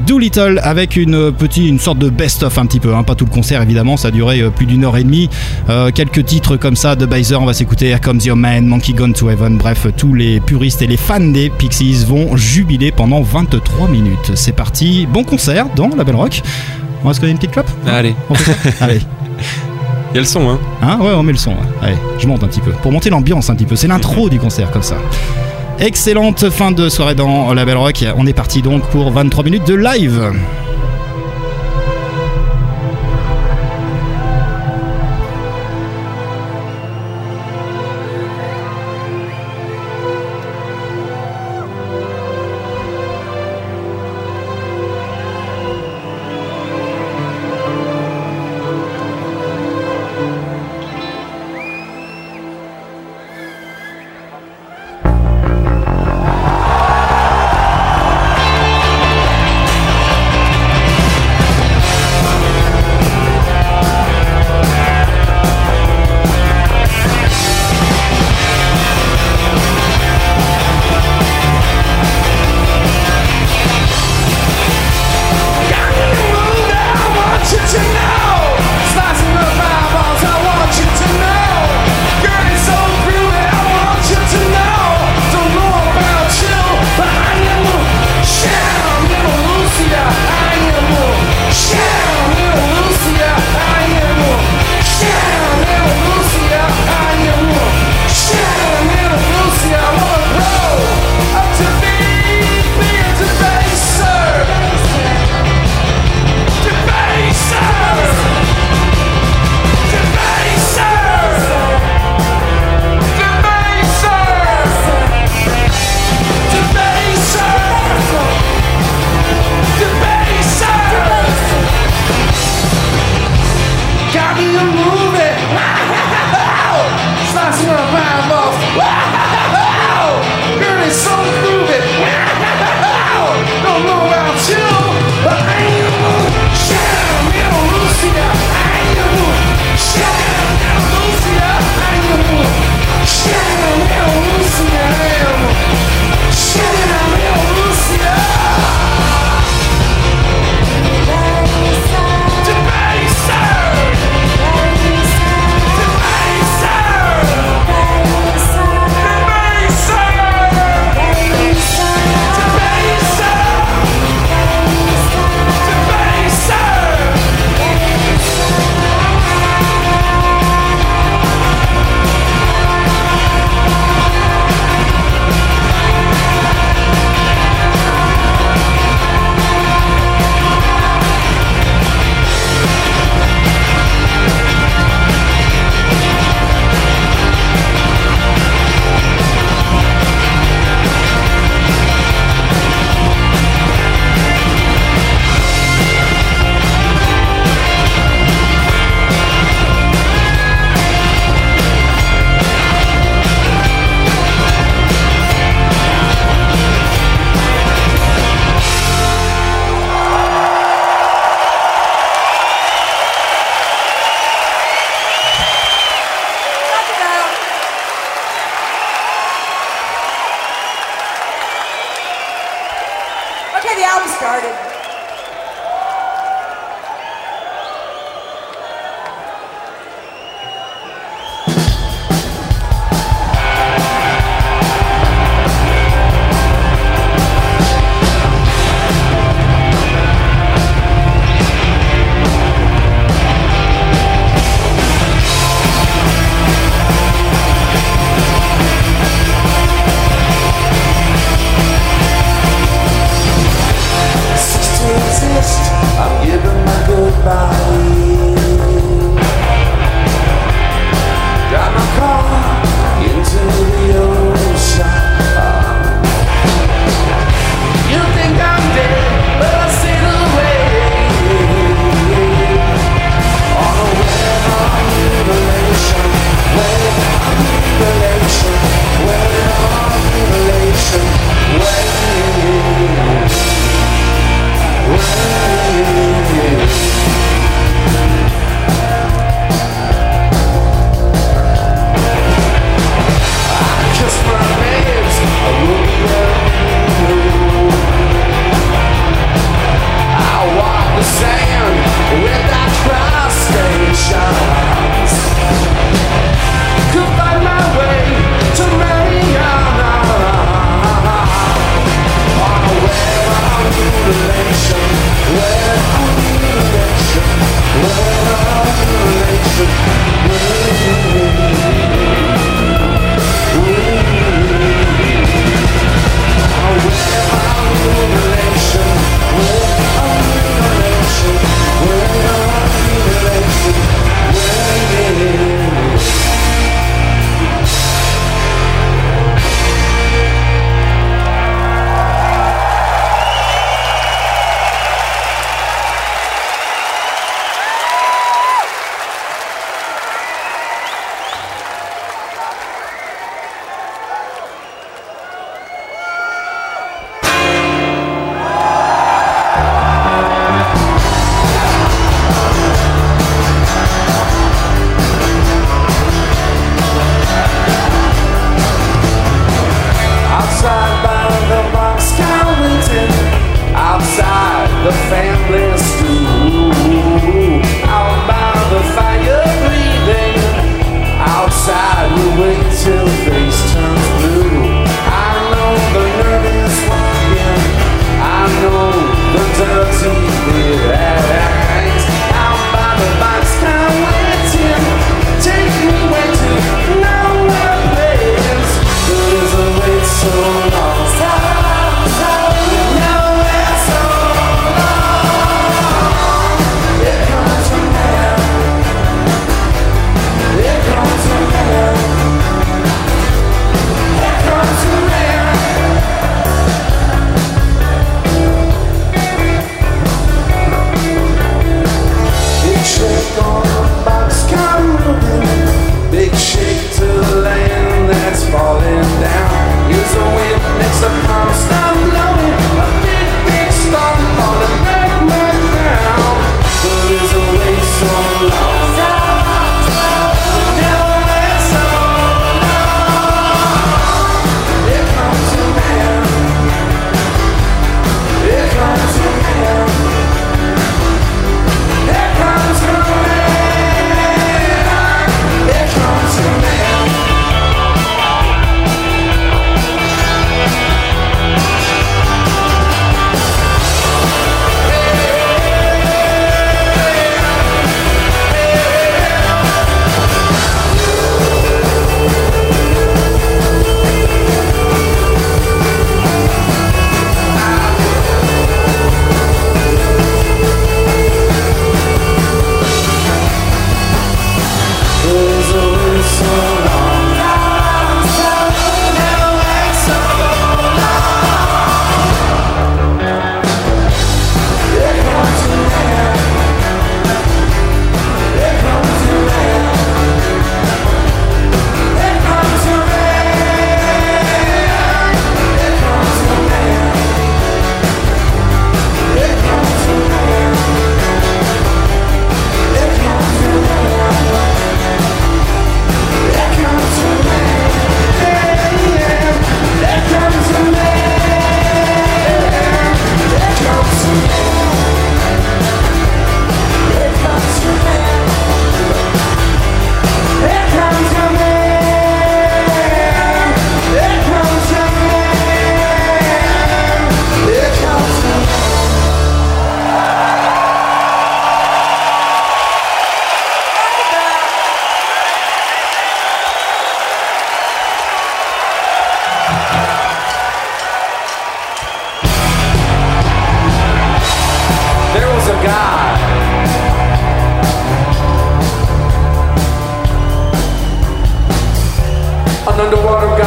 Doolittle avec une petite une sorte de best-of un petit peu, hein. pas tout le concert évidemment, ça a duré euh, plus d'une heure et demie. Euh, quelques titres comme ça de Bizer, on va s'écouter Here Comes Your Man, Monkey Gone to Heaven. Bref, tous les puristes et les fans des Pixies vont jubiler pendant 23 minutes. C'est parti, bon concert dans la Belle Rock. On va se connaître une petite clope Allez. On fait ça Allez. Il y a le son, hein. Hein ouais, on met le son. ouais. Allez, je monte un petit peu. Pour monter l'ambiance un petit peu. C'est l'intro du concert comme ça. Excellente fin de soirée dans la Belle Rock. On est parti donc pour 23 minutes de live.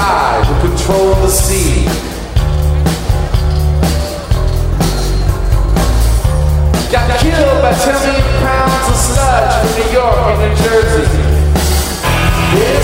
sky will control the sea. Got killed by 10 million pounds of sludge from New York and New Jersey. Yeah.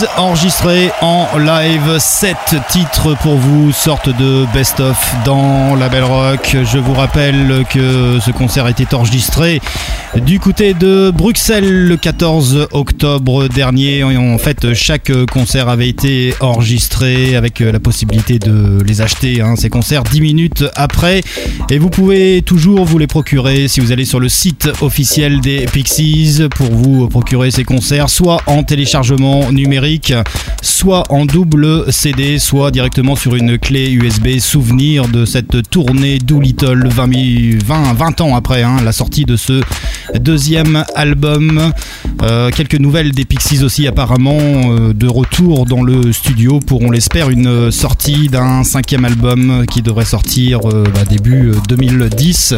Pixies enregistrés en live, 7 titres pour vous, sorte de best-of dans la Belle Rock. Je vous rappelle que ce concert été enregistré du côté de Bruxelles le 14 octobre dernier. En fait, chaque concert avait été enregistré avec la possibilité de les acheter, hein, ces concerts, 10 minutes après. Et vous pouvez toujours vous les procurer si vous allez sur le site officiel des Pixies pour vous procurer ces concerts, soit en téléchargement numérique, soit en double CD, soit directement sur une clé USB souvenir de cette tournée Doolittle 20, 20, 20 ans après hein, la sortie de ce deuxième album. Euh, quelques nouvelles des Pixies aussi apparemment euh, de retour dans le studio pour on l'espère une sortie d'un cinquième album qui devrait sortir euh, bah, début euh, 2010.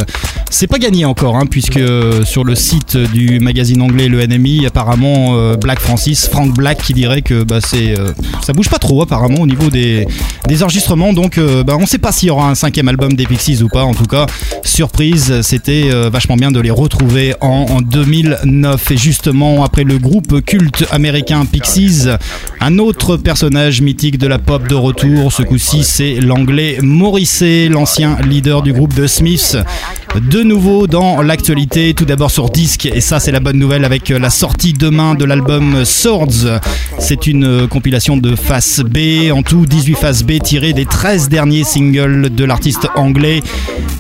C'est pas gagné encore hein, puisque euh, sur le site du magazine anglais le NMI apparemment euh, Black Francis, Frank Black qui dirait que bah, euh, ça bouge pas trop apparemment au niveau des, des enregistrements. Donc euh, bah, on sait pas s'il y aura un cinquième album des Pixies ou pas. En tout cas surprise c'était vachement bien de les retrouver en, en 2009 et justement après le groupe culte américain Pixies un autre personnage mythique de la pop de retour ce coup-ci c'est l'anglais Morrissey l'ancien leader du groupe The Smiths nouveau dans l'actualité tout d'abord sur disque et ça c'est la bonne nouvelle avec la sortie demain de l'album Swords c'est une euh, compilation de face B en tout 18 faces B tirées des 13 derniers singles de l'artiste anglais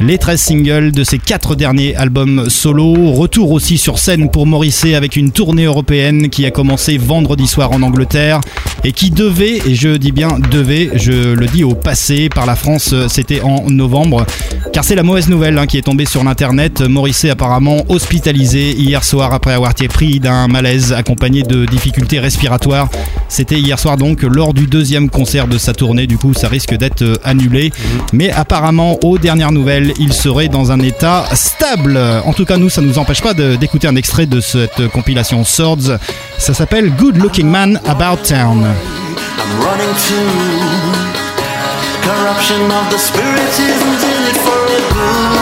les 13 singles de ses 4 derniers albums solo. Retour aussi sur scène pour Morrissey avec une tournée européenne qui a commencé vendredi soir en Angleterre et qui devait, et je dis bien devait, je le dis au passé, par la France, c'était en novembre. Car c'est la mauvaise nouvelle hein, qui est tombée sur l'internet. Morrissey apparemment hospitalisé hier soir après avoir été pris d'un malaise accompagné de difficultés respiratoires. C'était hier soir donc lors du deuxième concert de sa tournée. Du coup, ça risque d'être annulé. Mais apparemment, aux dernières nouvelles, il serait dans un état stable. En tout cas, nous, ça nous empêche pas d'écouter un extrait de cette compilation Swords. Ça s'appelle Good Looking Man About Town. I'm running to corruption of the spirit isn't in it for a good?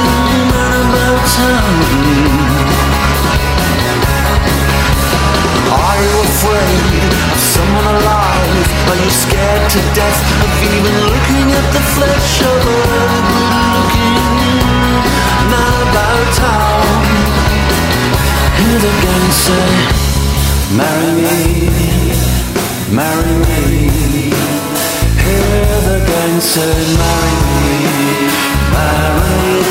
Are you afraid of someone alive? Are you scared to death of even looking at the flesh of a looking man about town? Hear the gang say Marry me, marry me. Hear the gang say, marry me, marry me.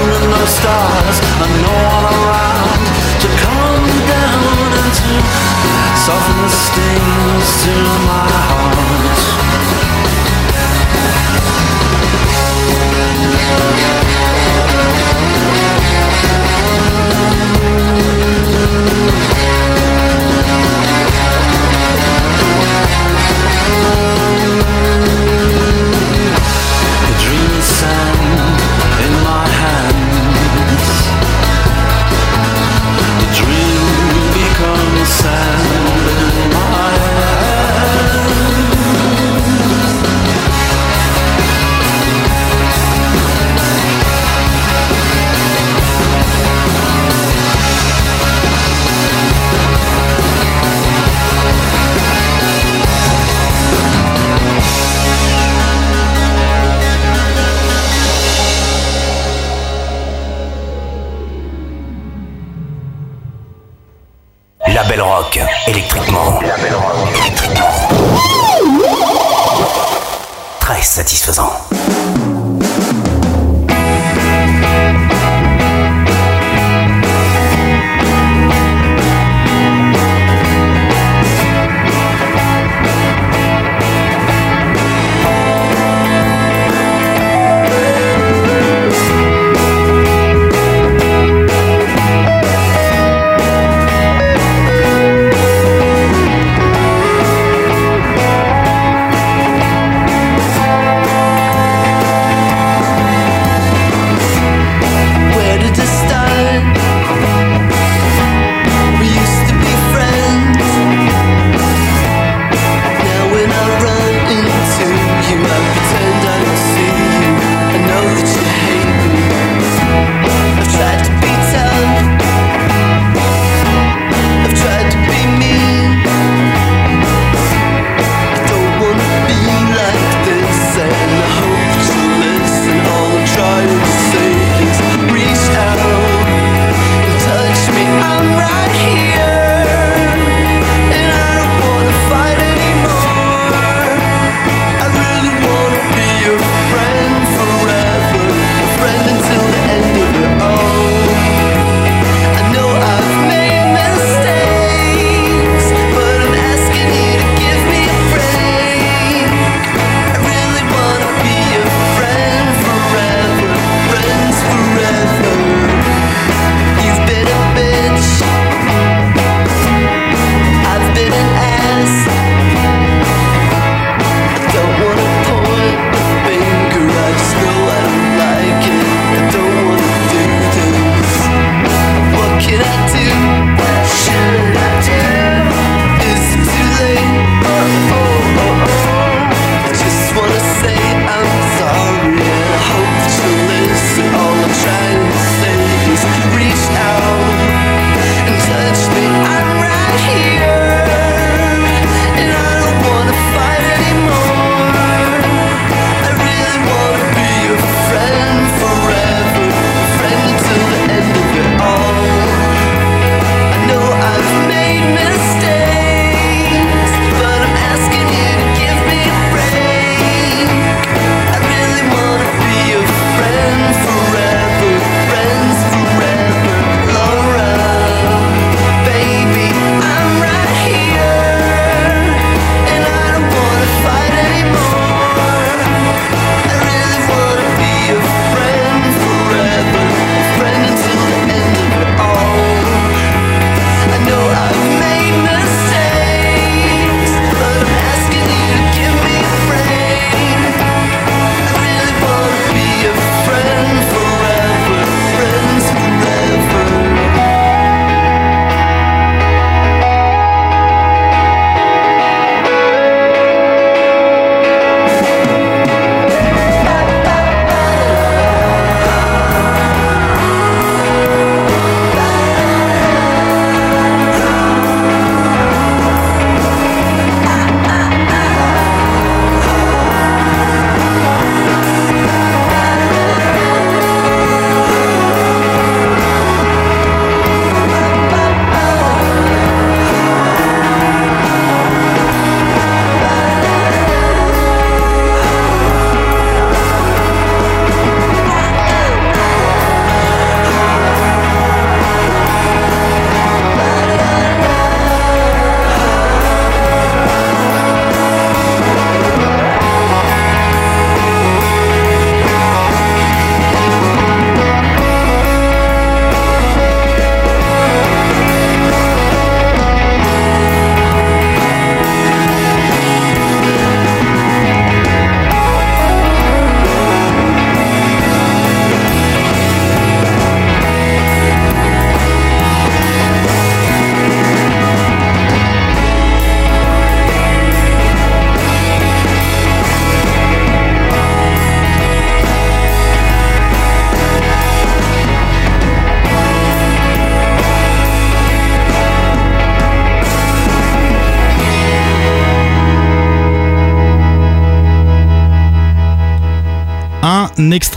and no stars, and no one around to down and to soften the stings to my heart.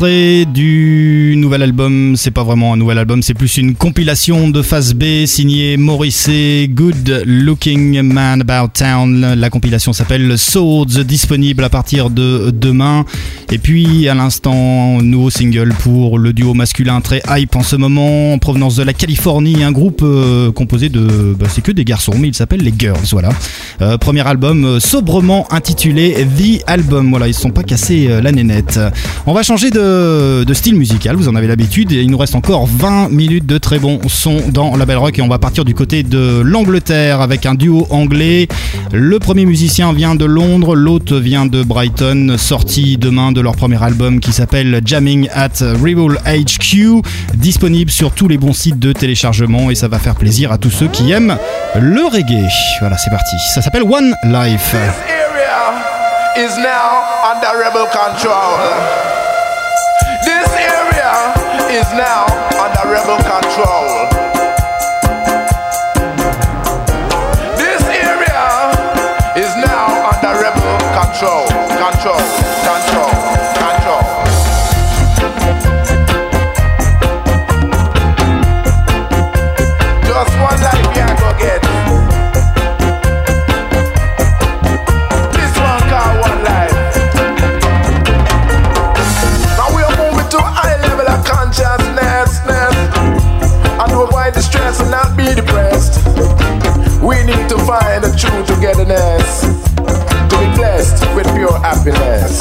Du nouvel album. C'est pas vraiment un nouvel album, c'est plus une compilation de phase B signée Morrissey, Good Looking Man About Town. La compilation s'appelle Swords, disponible à partir de demain. Et puis à l'instant, nouveau single pour le duo masculin très hype en ce moment, en provenance de la Californie, un groupe euh, composé de, bah, c'est que des garçons, mais il s'appelle les Girls. Voilà. Euh, premier album euh, sobrement intitulé The Album. Voilà, ils se sont pas cassés la nénette. On va changer de, de style musical, vous en avez l'habitude. Il nous reste encore 20 minutes de très bons sons dans la Belle Rock et on va partir du côté de l'Angleterre avec un duo anglais. Le premier musicien vient de Londres, l'autre vient de Brighton, sorti demain de leur premier album qui s'appelle Jamming at Rebel HQ, disponible sur tous les bons sites de téléchargement et ça va faire plaisir à tous ceux qui aiment le reggae. Voilà, c'est parti. Ça s'appelle One Life. is now under rebel control. This area is now under rebel control. We need to find a true togetherness to be blessed with pure happiness.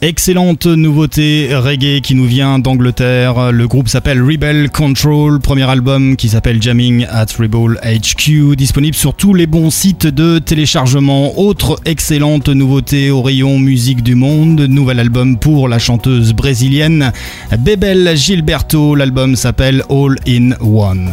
Excellente nouveauté reggae qui nous vient d'Angleterre. Le groupe s'appelle Rebel Control. Premier album qui s'appelle Jamming at Rebel HQ. Disponible sur tous les bons sites de téléchargement. Autre excellente nouveauté au rayon musique du monde. Nouvel album pour la chanteuse brésilienne Bebel Gilberto. L'album s'appelle All in One.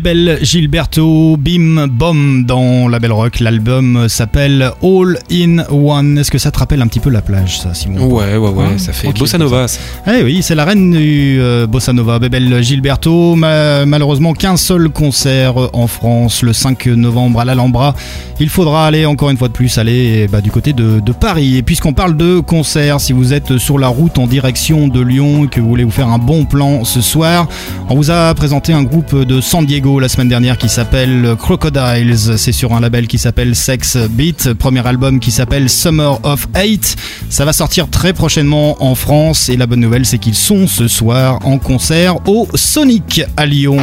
Bebel Gilberto, Bim Bom dans la Belle Rock. L'album s'appelle All in One. Est-ce que ça te rappelle un petit peu la plage, ça, Simon Ouais, ouais, ouais, ça fait bossa nova. Eh oui, c'est la reine du euh, bossa nova, Bebel Gilberto. Ma- malheureusement, qu'un seul concert en France le 5 novembre à l'Alhambra. Il faudra aller encore une fois de plus aller bah, du côté de, de Paris. Et puisqu'on parle de concerts, si vous êtes sur la route en direction de Lyon et que vous voulez vous faire un bon plan ce soir, on vous a présenté un groupe de San Diego la semaine dernière qui s'appelle Crocodiles. C'est sur un label qui s'appelle Sex Beat. Premier album qui s'appelle Summer of Hate. Ça va sortir très prochainement en France et la bonne nouvelle c'est qu'ils sont ce soir en concert au Sonic à Lyon.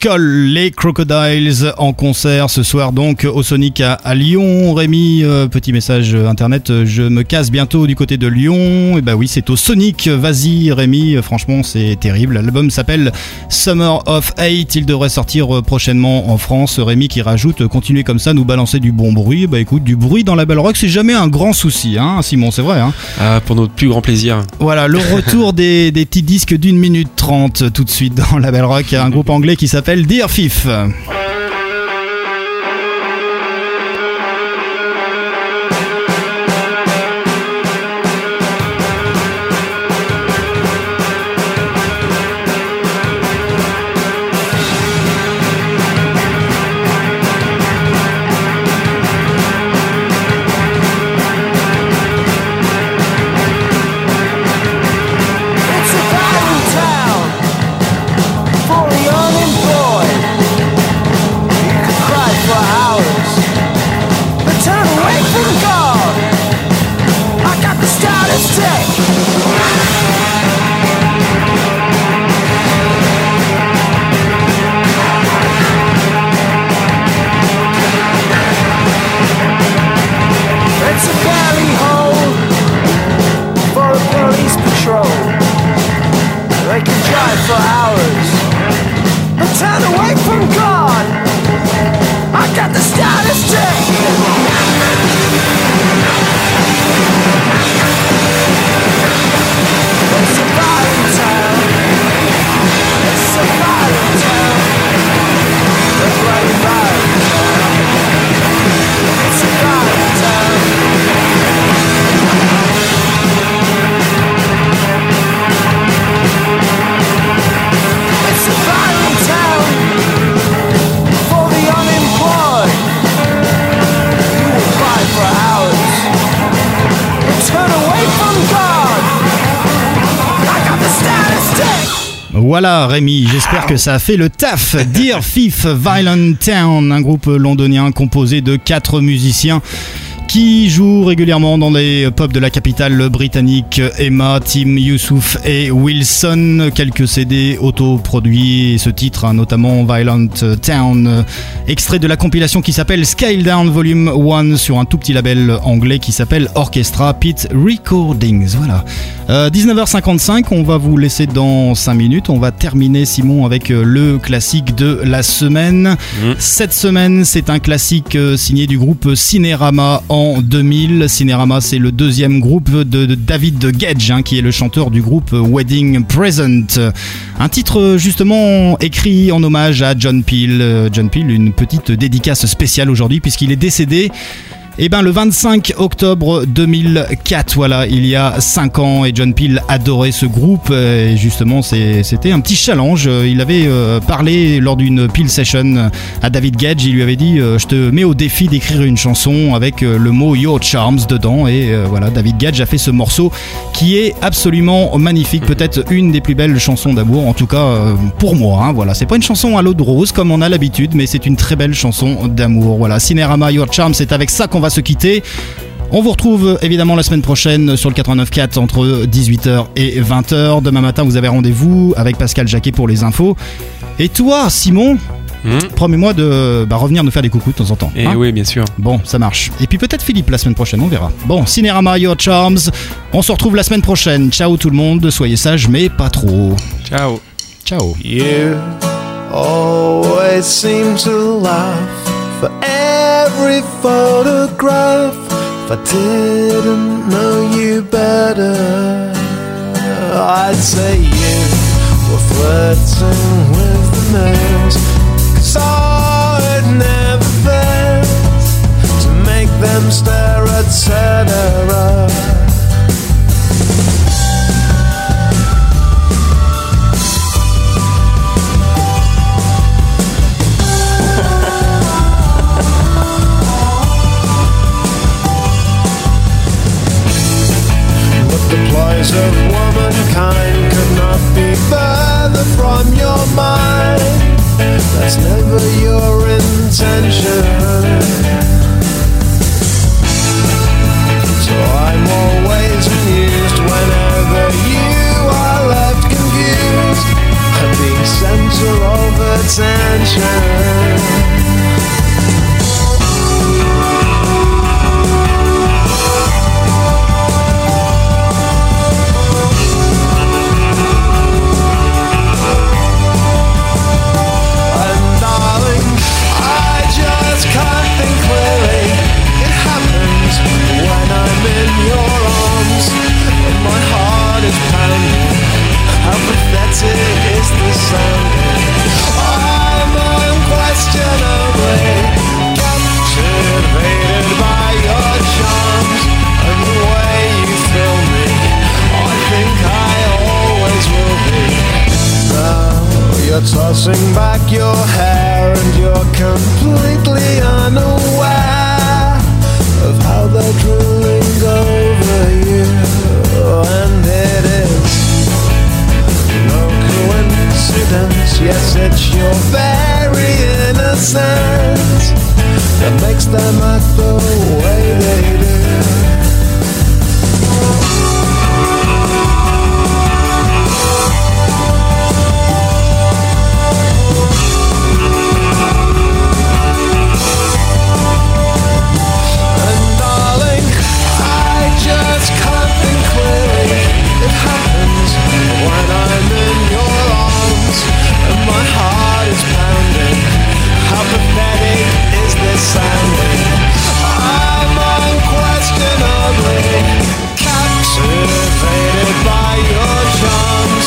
Skull, les Crocodiles en concert ce soir donc au Sonic à, à Lyon. Rémi, euh, petit message euh, internet, euh, je me casse bientôt du côté de Lyon. Et bah oui, c'est au Sonic. Vas-y Rémi, euh, franchement c'est terrible. L'album s'appelle Summer of Hate. Il devrait sortir euh, prochainement en France. Rémi qui rajoute, euh, continuez comme ça, nous balancer du bon bruit. Bah écoute, du bruit dans la Belle Rock, c'est jamais un grand souci, hein, Simon, c'est vrai. Hein. Ah, pour notre plus grand plaisir. Voilà, le retour des, des petits disques d'une minute trente tout de suite dans la Belle Rock. Il y a un groupe anglais qui s'appelle Dear Fif. Que ça a fait le taf. Dear Fifth Violent Town, un groupe londonien composé de quatre musiciens qui jouent régulièrement dans les pubs de la capitale britannique Emma, Tim, Youssouf et Wilson. Quelques CD autoproduits et ce titre, hein, notamment Violent Town, euh, extrait de la compilation qui s'appelle Scale Down Volume 1 sur un tout petit label anglais qui s'appelle Orchestra Pit Recordings. Voilà. Euh, 19h55, on va vous laisser dans 5 minutes. On va terminer, Simon, avec euh, le classique de la semaine. Cette semaine, c'est un classique euh, signé du groupe Cinérama en 2000. Cinérama, c'est le deuxième groupe de, David Gage, hein, qui est le chanteur du groupe Wedding Present. Un titre justement écrit en hommage à John Peel. Euh, John Peel, une petite dédicace spéciale aujourd'hui puisqu'il est décédé. Eh ben le 25 octobre 2004, voilà, il y a 5 ans, et John Peel adorait ce groupe. Et justement, c'était un petit challenge. Il avait euh, parlé lors d'une Peel session à David Gage. Il lui avait dit euh, Je te mets au défi d'écrire une chanson avec euh, le mot Your Charms dedans. Et voilà, David Gage a fait ce morceau qui est absolument magnifique. Peut-être une des plus belles chansons d'amour, en tout cas pour moi. hein, voilà, c'est pas une chanson à l'eau de rose comme on a l'habitude, mais c'est une très belle chanson d'amour. Voilà, Cinérama Your Charms, c'est avec ça qu'on va se quitter. On vous retrouve évidemment la semaine prochaine sur le 89.4 entre 18h et 20h. Demain matin, vous avez rendez-vous avec Pascal Jacquet pour les infos. Et toi, Simon, promets-moi de bah, revenir nous faire des coucous de temps en temps. Et hein oui, bien sûr. Bon, ça marche. Et puis peut-être Philippe la semaine prochaine, on verra. Bon, Cinérama Your Charms, on se retrouve la semaine prochaine. Ciao tout le monde, soyez sages, mais pas trop. Ciao. Ciao. You always seem to laugh for every photograph. If I didn't know you better, I'd say you were flirting with the males. Cause art never fails to make them stare, etc. eyes of womankind could not be further from your mind. That's never your intention. So I'm always amused whenever you are left confused. I'm being center of attention. Tossing back your hair, and you're completely unaware of how they're drooling over you. Oh, and it is no coincidence, yes, it's your very innocence that makes them act the way they do. Is this sounding? I'm unquestionably captivated by your charms